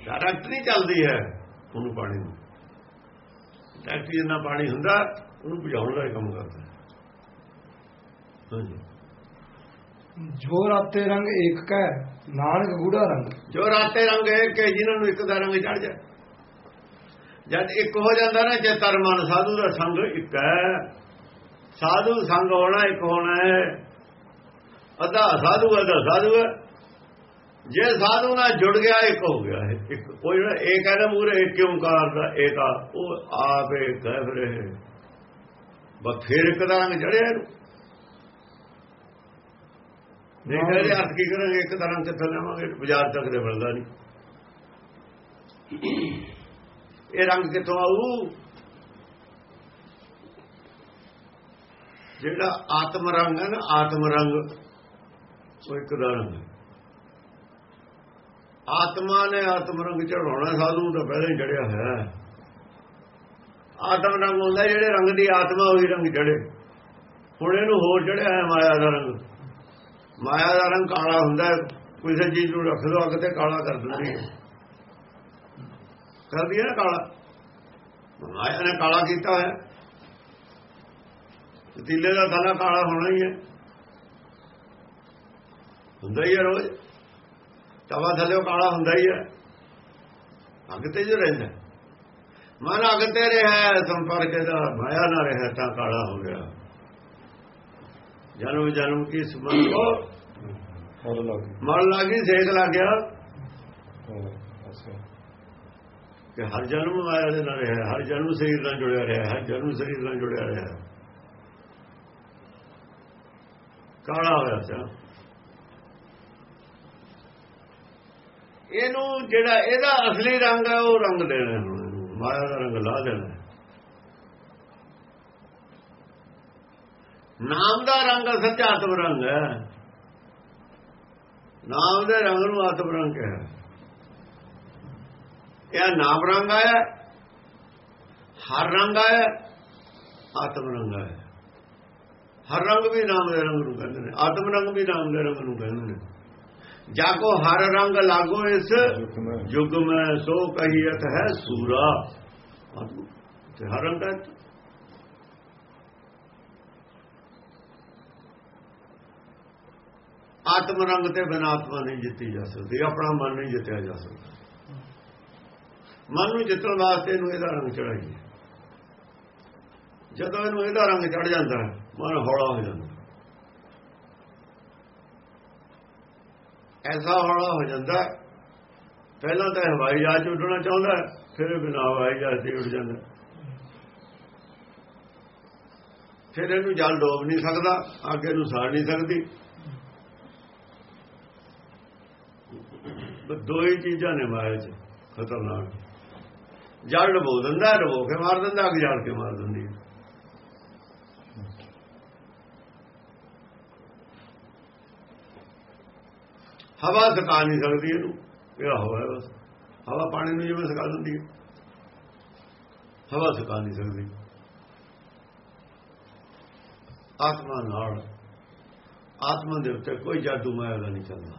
ਡਾਇਰੈਕਟ ਨਹੀਂ ਚੱਲਦੀ ਹੈ ਉਹਨੂੰ ਪਾਣੀ ਨੂੰ। ਡਾਇਰੈਕਟ ਜਿੰਨਾ ਪਾਣੀ ਹੁੰਦਾ ਉਹਨੂੰ ਬੁਝਾਉਣ ਦਾ ਹੀ ਕੰਮ ਕਰਦਾ ਹੈ। ਹਾਂਜੀ। ਜੋ ਰਾਤੇ ਰੰਗ ਏਕ ਕੈ ਨਾਨਕ ਗੂੜਾ ਰੰਗ। ਜੋ ਰਾਤੇ ਰੰਗ ਹੈ ਕਿ ਜਿਨ੍ਹਾਂ ਨੂੰ ਇੱਕ ਦਾ ਰੰਗ ਚੜ ਜਾਏ। ਜਦ ਇੱਕ ਹੋ ਜਾਂਦਾ ਨਾ ਜੇ ਤਨ ਮਨ ਸਾਧੂ ਦਾ ਸੰਗ ਇੱਕ ਹੈ। ਸਾਧੂ ਸੰਗ ਹੋਣਾ ਇੱਕ ਹੋਣਾ ਹੈ। ਅਦਾ ਸਾਧੂ ਅਦਾ ਸਾਧੂ ਹੈ। ਜੇ ਸਾਧੂ ਨਾਲ ਜੁੜ ਗਿਆ, ਇੱਕ ਹੋ ਗਿਆ ਹੈ ਇੱਕ ਉਹ ਜਿਹੜਾ ਇਹ ਹੈ ਨਾ ਮੂਰੇ ਇੱਕ ਓੰਕਾਰ ਇਹ ਏਕਾ ਉਹ ਆਪੇ ਕਹਿ ਰਹੇ ਬਸ ਫਿਰ। ਇੱਕ ਦਾ ਰੰਗ ਚੜਿਆ ਇਹਨੂੰ। ਨਹੀਂ ਕਹਿੰਦੇ ਅਰਥ ਕੀ ਕਰਾਂਗੇ? ਇੱਕ ਤਰ੍ਹਾਂ ਕਿੱਥੋਂ ਲਵਾਂਗੇ ਬਾਜ਼ਾਰ ਤੱਕ ਦੇ ਮਿਲਦਾ ਨਹੀਂ। ਇਹ ਰੰਗ ਕਿੱਥੋਂ ਆਊ? ਜਿਹੜਾ ਆਤਮ ਰੰਗ ਹੈ ਨਾ, ਆਤਮ ਰੰਗ, ਉਹ ਇੱਕ ਦਾ ਰੰਗ ਹੈ। ਆਤਮਾ ਨੇ ਆਤਮ ਰੰਗ ਚੜਾਉਣਾ ਸਾਧੂ ਤਾਂ ਪਹਿਲਾਂ ਹੀ ਚੜਿਆ ਹੈ। ਆਤਮ ਰੰਗ ਹੁੰਦਾ ਜਿਹੜੇ ਰੰਗ ਦੀ ਆਤਮਾ ਉਹੀ ਰੰਗ ਚੜੇ ਹੁਣ ਇਹਨੂੰ ਹੋਰ ਚੜਿਆ ਹੈ ਮਾਇਆ ਦਾ ਰੰਗ। ਮਾਇਆ ਦਾ ਰੰਗ ਕਾਲਾ ਹੁੰਦਾ ਕਿਸੇ ਚੀਜ਼ ਨੂੰ ਰੱਖ ਦੋ, ਅੱਗ ਤੇ ਕਾਲਾ ਕਰ ਦਿੰਦੀ ਹੈ। ਕਰਦੀ ਹੈ ਨਾ ਕਾਲਾ? ਮਾਇਆ ਨੇ ਕਾਲਾ ਕੀਤਾ ਹੈ। ਪਤੀਲੇ ਦਾ ਥਾਲਾ ਕਾਲਾ ਹੋਣਾ ਹੀ ਹੈ। ਹੁੰਦਾ ਹੀ ਹੈ ਰੋਜ਼। ਤਵਾ ਥੱਲੇ ਕਾਲਾ ਹੁੰਦਾ ਹੀ ਹੈ। ਅੱਗ ਤੇ ਜੋ ਰਹਿੰਦਾ ਮਨ ਅੱਗ ਤੇ ਰਿਹਾ ਸੰਪਰਕ ਦਾ ਮਾਇਆ ਨਾ ਰਿਹਾ ਤਾਂ ਕਾਲਾ ਹੋ ਗਿਆ। ਜਨਮ ਜਨਮ ਕੀ ਲੱਗ ਮਨ ਲੱਗੀ ਸੇਕ ਲੱਗ ਗਿਆ। ਗਿਆ ਕਿ ਹਰ ਜਨਮ ਮਾਇਆ ਦੇ ਨਾਲ ਰਿਹਾ ਹਰ ਜਨਮ ਸਰੀਰ ਨਾਲ ਜੁੜਿਆ ਰਿਹਾ ਹਰ ਜਨਮ ਸਰੀਰ ਨਾਲ ਜੁੜਿਆ ਰਿਹਾ ਕਾਲਾ ਹੋਇਆ ਸੀ। ਇਹਨੂੰ ਜਿਹੜਾ ਇਹਦਾ ਅਸਲੀ ਰੰਗ ਹੈ, ਉਹ ਰੰਗ ਦੇਣਾ। ਹੁਣ ਮਾਇਆ ਦਾ ਰੰਗ ਲਾ ਦੇਣਾ। ਨਾਮ ਦਾ ਰੰਗ ਸੱਚਾ ਆਤਮ ਰੰਗ ਹੈ। ਨਾਮ ਦੇ ਰੰਗ ਨੂੰ ਆਤਮ ਰੰਗ ਹੈ ਇਹ ਨਾਮ ਰੰਗ ਆਇਆ ਹਰ ਰੰਗ ਆਇਆ ਆਤਮ ਰੰਗ ਆਇਆ ਹਰ ਰੰਗ ਵੀ ਨਾਮ ਦੇ ਰੰਗ ਨੂੰ ਕਹਿੰਦੇ ਨੇ, ਆਤਮ ਰੰਗ ਵੀ ਨਾਮ ਦੇ ਰੰਗ ਨੂੰ ਕਹਿੰਦੇ ਨੇ। ਜਾ ਕੋ ਹਰ ਰੰਗ ਲਾਗੋ ਇਸ ਯੁਗ ਮੈਂ ਸੋ ਕਹੀਤ ਹੈ ਸੂਰਾ। ਤੇ ਹਰ ਰੰਗ ਹੈ। ਆਤਮ ਰੰਗ ਤੇ ਬਿਨਾਂ ਆਤਮਾ ਨਹੀਂ ਜਿੱਤੀ ਜਾ ਸਕਦੀ ਆਪਣਾ ਮਨ ਨਹੀਂ ਜਿੱਤਿਆ ਜਾ ਸਕਦਾ। ਮਨ ਨੂੰ ਜਿੱਤਣ ਵਾਸਤੇ ਇਹਨੂੰ ਇਹਦਾ ਰੰਗ ਚੜਾਈਏ ਜਦੋਂ ਇਹਨੂੰ ਇਹਦਾ ਰੰਗ ਚੜ ਜਾਂਦਾ ਮਨ ਹੌਲਾ ਹੋ ਜਾਂਦਾ। ਐਸਾ ਹੌਲਾ ਹੋ ਜਾਂਦਾ ਪਹਿਲਾਂ ਤਾਂ ਹਵਾਈ ਜਹਾਜ਼ ਉੱਡਣਾ ਚਾਹੁੰਦਾ ਫਿਰ ਬਿਨਾਂ ਹਵਾਈ ਜਹਾਜ਼ ਤੇ ਉੱਡ ਜਾਂਦਾ ਫਿਰ ਇਹਨੂੰ ਜਲ ਡੋਬ ਨਹੀਂ ਸਕਦਾ, ਅੱਗੇ ਨੂੰ ਸਾੜ ਨਹੀਂ ਸਕਦੀ। ਦੋ ਹੀ ਚੀਜ਼ਾਂ ਨੇ ਮਾਇਆ 'ਚ, ਖਤਰਨਾਕ। ਜਲ ਡਬੋ ਦਿੰਦਾ, ਡਬੋ ਕੇ ਮਾਰ ਦਿੰਦਾ, ਅੱਗ ਜਲ ਕੇ ਮਾਰ ਦਿੰਦੀ ਹਵਾ ਸਕਾ ਨਹੀਂ ਸਕਦੀ ਇਹਨੂੰ। ਇਹ ਹਵਾ ਬਸ। ਹਵਾ ਪਾਣੀ ਨੂੰ ਜਿਵੇਂ ਸਕਾ ਦਿੰਦੀ ਹੈ। ਹਵਾ ਸਕਾ ਨਹੀਂ ਸਕਦੀ। ਆਤਮਾ ਨਾਲ, ਆਤਮਾ ਦੇ ਉੱਤੇ ਕੋਈ ਜਾਦੂ ਮਾਇਆ ਦਾ ਨਹੀਂ ਚੱਲਦਾ।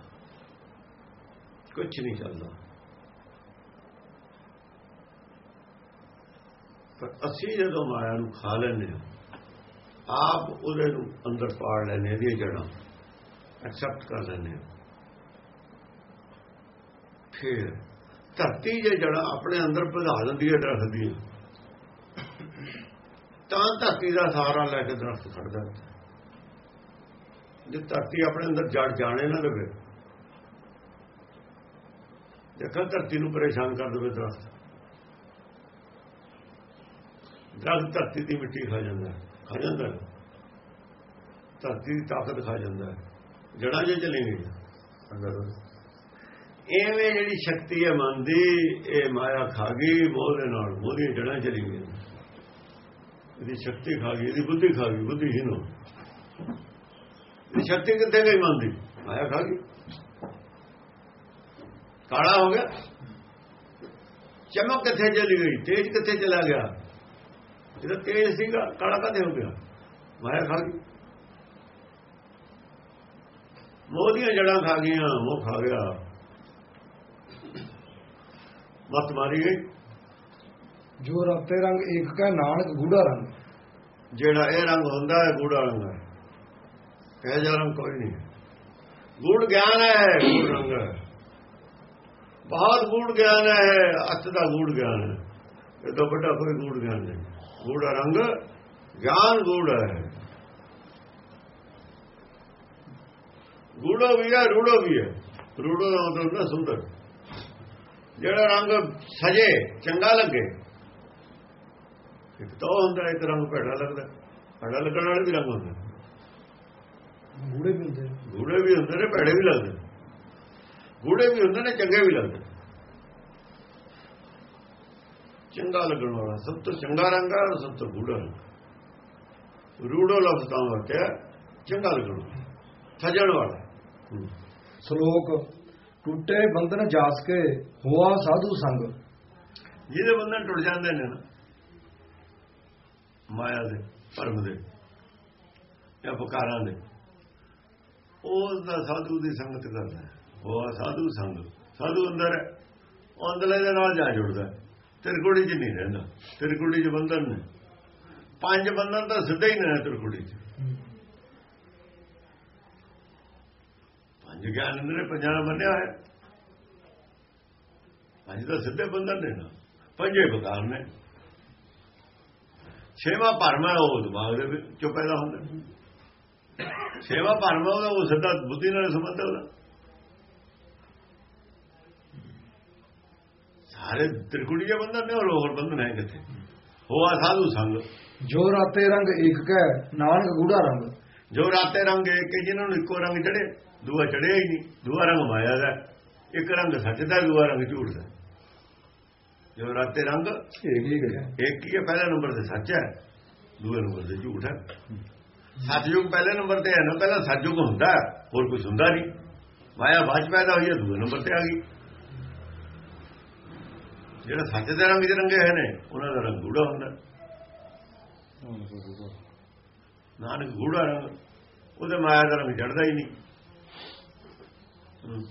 ਕੁਝ ਨਹੀਂ ਚੱਲਦਾ। ਪਰ ਅਸੀਂ ਜਦੋਂ ਮਾਇਆ ਨੂੰ ਖਾ ਲੈਂਦੇ ਹਾਂ, ਆਪ ਉਹਦੇ ਨੂੰ ਅੰਦਰ ਪਾੜ ਲੈਂਦੇ ਇਹਦੀਆਂ ਜੜਾਂ ਐਕਸੈਪਟ ਕਰ ਲੈਂਦੇ ਹਾਂ। ਫਿਰ ਧਰਤੀ ਜੇ ਜੜਾਂ ਆਪਣੇ ਅੰਦਰ ਵਧਾ ਦਿੰਦੀ ਹੈ ਦਰਖਤ ਦੀ ਤਾਂ ਧਰਤੀ ਦਾ ਸਹਾਰਾ ਲੈ ਕੇ ਦਰਖਤ ਖੜਦਾ ਜੇ ਧਰਤੀ ਆਪਣੇ ਅੰਦਰ ਜੜ ਜਾਣੇ ਨਾ ਲਵੇ ਦੇਖੋ ਧਰਤੀ ਨੂੰ ਪਰੇਸ਼ਾਨ ਕਰ ਦੇਵੇ ਦਰਖਤ। ਦਰਖਤ ਧਰਤੀ ਦੀ ਮਿੱਟੀ ਖਾ ਜਾਂਦਾ ਖਾ ਜਾਂਦਾ ਧਰਤੀ ਦੀ ਤਾਕਤ ਖਾ ਜਾਂਦਾ ਹੈ। ਜੜਾਂ ਜੇ ਚਲੇ ਗਈਆਂ, ਅੰਦਰ। ਐਵੇਂ ਜਿਹੜੀ ਸ਼ਕਤੀ ਹੈ ਮਨ ਦੀ, ਇਹ ਮਾਇਆ ਖਾ ਗਈ ਮੋਹ ਦੇ ਨਾਲ ਮੋਹ ਉਹਦੀਆਂ ਜੜਾਂ ਚਲੀ ਗਈਆਂ। ਇਹਦੀ ਸ਼ਕਤੀ ਖਾ ਗਈ, ਇਹਦੀ ਬੁੱਧੀ ਖਾ ਗਈ, ਬੁੱਧੀਹੀਨ ਹੋ ਇਹ ਸ਼ਕਤੀ ਕਿੱਥੇ ਗਈ ਮਨ ਦੀ? ਮਾਇਆ ਖਾ ਗਈ। ਕਾਲਾ ਹੋ ਗਿਆ। ਚਮਕ ਕਿੱਥੇ ਚਲੀ ਗਈ? ਤੇਜ ਕਿੱਥੇ ਚਲਾ ਗਿਆ? ਇਹਦਾ ਤੇਜ ਸੀਗਾ, ਕਾਲਾ ਕਦੇ ਹੋ ਗਿਆ? ਮਾਇਆ ਖਾ ਗਈ। ਮੋਹ ਦੀਆਂ ਜੜਾਂ ਖਾ ਗਈਆਂ, ਮੋਹ ਖਾ ਗਿਆ। ਮਤ ਮਾਰੀ ਗਈ। ਜੋ ਰਾਤੇ ਰੰਗ ਏਕ ਕੈ ਨਾਨਕ ਗੂੜਾ ਰੰਗ। ਜਿਹੜਾ ਇਹ ਰੰਗ ਹੁੰਦਾ ਹੈ ਗੂੜਾ ਰੰਗ ਹੈ। ਇਹ ਜਿਹਾ ਰੰਗ ਕੋਈ ਨਹੀਂ ਗੂੜ ਗਿਆਨ ਹੈ ਗੂੜ ਰੰਗ ਹੈ। ਬਹੁਤ ਗੂੜ ਗਿਆਨ ਹੈ ਅਤ ਦਾ ਗੂੜ ਗਿਆਨ ਹੈ। ਇਹ ਤੋਂ ਵੱਡਾ ਕੋਈ ਗੂੜ ਗਿਆਨ ਨਹੀਂ। ਗੂੜਾ ਰੰਗ ਗਿਆਨ ਗੂੜ ਹੈ। ਗੂੜੋ ਵੀ ਹੈ ਰੂੜੋ ਵੀ ਹੈ। ਰੂੜੋ ਦਾ ਮਤਲਬ ਨਾ ਸੁੰਦਰ। ਜਿਹੜਾ ਰੰਗ ਸਜੇ ਚੰਗਾ ਲੱਗੇ। ਇੱਕ ਤਾਂ ਹੁੰਦਾ ਇੱਕ ਰੰਗ ਭੈੜਾ ਲੱਗਦਾ। ਭੈੜਾ ਲੱਗਣ ਵਾਲੇ ਵੀ ਰੰਗ ਹੁੰਦੇ ਗੂੜੇ ਵੀ ਹੁੰਦੇ ਗੂੜੇ ਵੀ ਹੁੰਦੇ ਨੇ ਭੈੜੇ ਵੀ ਲੱਗਦੇ ਗੂੜੇ ਵੀ ਹੁੰਦੇ ਨੇ ਚੰਗੇ ਵੀ ਲੱਗਦੇ ਚੰਗਾ ਲੱਗਣ ਵਾਲਾ ਸਭ ਤੋਂ ਚੰਗਾ ਰੰਗ ਹੈ ਸਭ ਤੋਂ ਗੂੜਾ ਰੰਗ। ਰੂੜੋ ਲਫ਼ਜ਼ ਤਾਂ ਵਰਤਿਆ ਚੰਗਾ ਲੱਗਣ ਵਾਲਾ ਸਜਣ ਵਾਲਾ। ਸ਼ਲੋਕ। ਟੁੱਟੇ ਬੰਧਨ ਜਾਸ ਕੇ ਹੋਆ ਸਾਧੂ ਸੰਗ। ਜਿਹਦੇ ਬੰਧਨ ਟੁੱਟ ਜਾਂਦੇ ਨੇ ਨਾ, ਮਾਇਆ ਦੇ, ਭਰਮ ਦੇ ਜਾਂ ਬਕਾਰਾਂ ਦੇ, ਉਹ ਦਾ ਸਾਧੂ ਦੀ ਸੰਗਤ ਕਰਦਾ ਹੈ। ਸਾਧੂ ਸੰਗ। ਸਾਧੂ ਅੰਦਰ ਹੈ, ਉਹ ਅੰਦਰਲੇ ਦੇ ਨਾਲ ਜਾ ਜੁੜਦਾ ਹੈ। ਤਿਰਕੁੜੀ 'ਚ ਨਹੀਂ ਰਹਿੰਦਾ। ਤਿਰਕੁੜੀ 'ਚ ਬੰਧਨ ਨੇ। ਪੰਜ ਬੰਧਨ ਤਾਂ ਸਿੱਧੇ ਹੀ ਨੇ ਤਿਰਕੁੜੀ 'ਚ। ਪੰਜ ਗਿਆਨ ਨੇ ਪੰਜਾਂ ਬੰਨਿਆ ਹੋਇਆ। ਪੰਜ ਤਾਂ ਸਿੱਧੇ ਬੰਧਨ ਨੇ ਨਾ ਪੰਜੇ ਬਕਾਰ ਨੇ। ਛੇਵਾਂ ਭਰਮ ਹੈ ਉਹ ਦਿਮਾਗ ਦੇ ਵਿੱਚੋਂ ਪੈਦਾ ਹੁੰਦਾ ਛੇਵਾਂ ਭਰਮ ਉਹਦਾ ਉਹ ਸਿੱਧਾ ਬੁੱਧੀ ਨਾਲ ਸੰਬੰਧ ਉਹਦਾ। ਸਾਰੇ ਤ੍ਰਿਕੁੜੀ ਦੇ ਬੰਧਨ ਨੇ ਔਰ ਹੋਰ ਬੰਧਨ ਹੈ ਕਿੱਥੇ? ਹੋਆ ਸਾਧੂ ਸੰਗ। ਜੋ ਰਾਤੇ ਰੰਗ ਏਕ ਕੈ ਨਾਨਕ ਗੂੜਾ ਰੰਗ। ਜੋ ਰਾਤੇ ਰੰਗ ਇੱਕ ਜਿਨ੍ਹਾਂ ਨੂੰ ਇੱਕੋ ਰੰਗ ਚੜੇ ਦੂਆ ਚੜਿਆ ਹੀ ਨਹੀਂ ਦੂਆ ਰੰਗ ਮਾਇਆ ਦਾ ਇੱਕ ਰੰਗ ਸੱਚ ਦਾ ਦੂਆ ਰੰਗ ਝੂਠ ਦਾ। ਜੋ ਰਾਤੇ ਰੰਗ ਹੀ ਗਿਆ ਇੱਕ ਹੀ ਹੈ ਪਹਿਲਾ ਨੰਬਰ ਤੇ ਸੱਚ ਹੈ ਦੂਏ ਨੰਬਰ ਤੇ ਝੂਠ ਹੈ। ਸਤਯੁਗ ਪਹਿਲੇ ਨੰਬਰ ਤੇ ਹੈ ਨਾ ਪਹਿਲਾਂ ਸਤਯੁਗ ਹੁੰਦਾ ਹੈ, ਹੋਰ ਕੁਝ ਹੁੰਦਾ ਨਹੀਂ। ਮਾਇਆ ਬਾਅਦ ਪੈਦਾ ਹੋਈ ਹੈ ਦੂਏ ਨੰਬਰ ਤੇ ਆ ਗਈ। ਜਿਹੜਾ ਸੱਚ ਦੇ ਰੰਗ 'ਚ ਰੰਗੇ ਹੋਏ ਨੇ ਉਹਨਾਂ ਦਾ ਰੰਗ ਗੂੜਾ ਹੁੰਦਾ। ਨਾਨਕ ਗੂੜਾ ਰੰਗ ਉਹਦੇ ਮਾਇਆ ਦਾ ਰੰਗ ਚੜਦਾ ਹੀ ਨਹੀਂ। ਹੂੰ।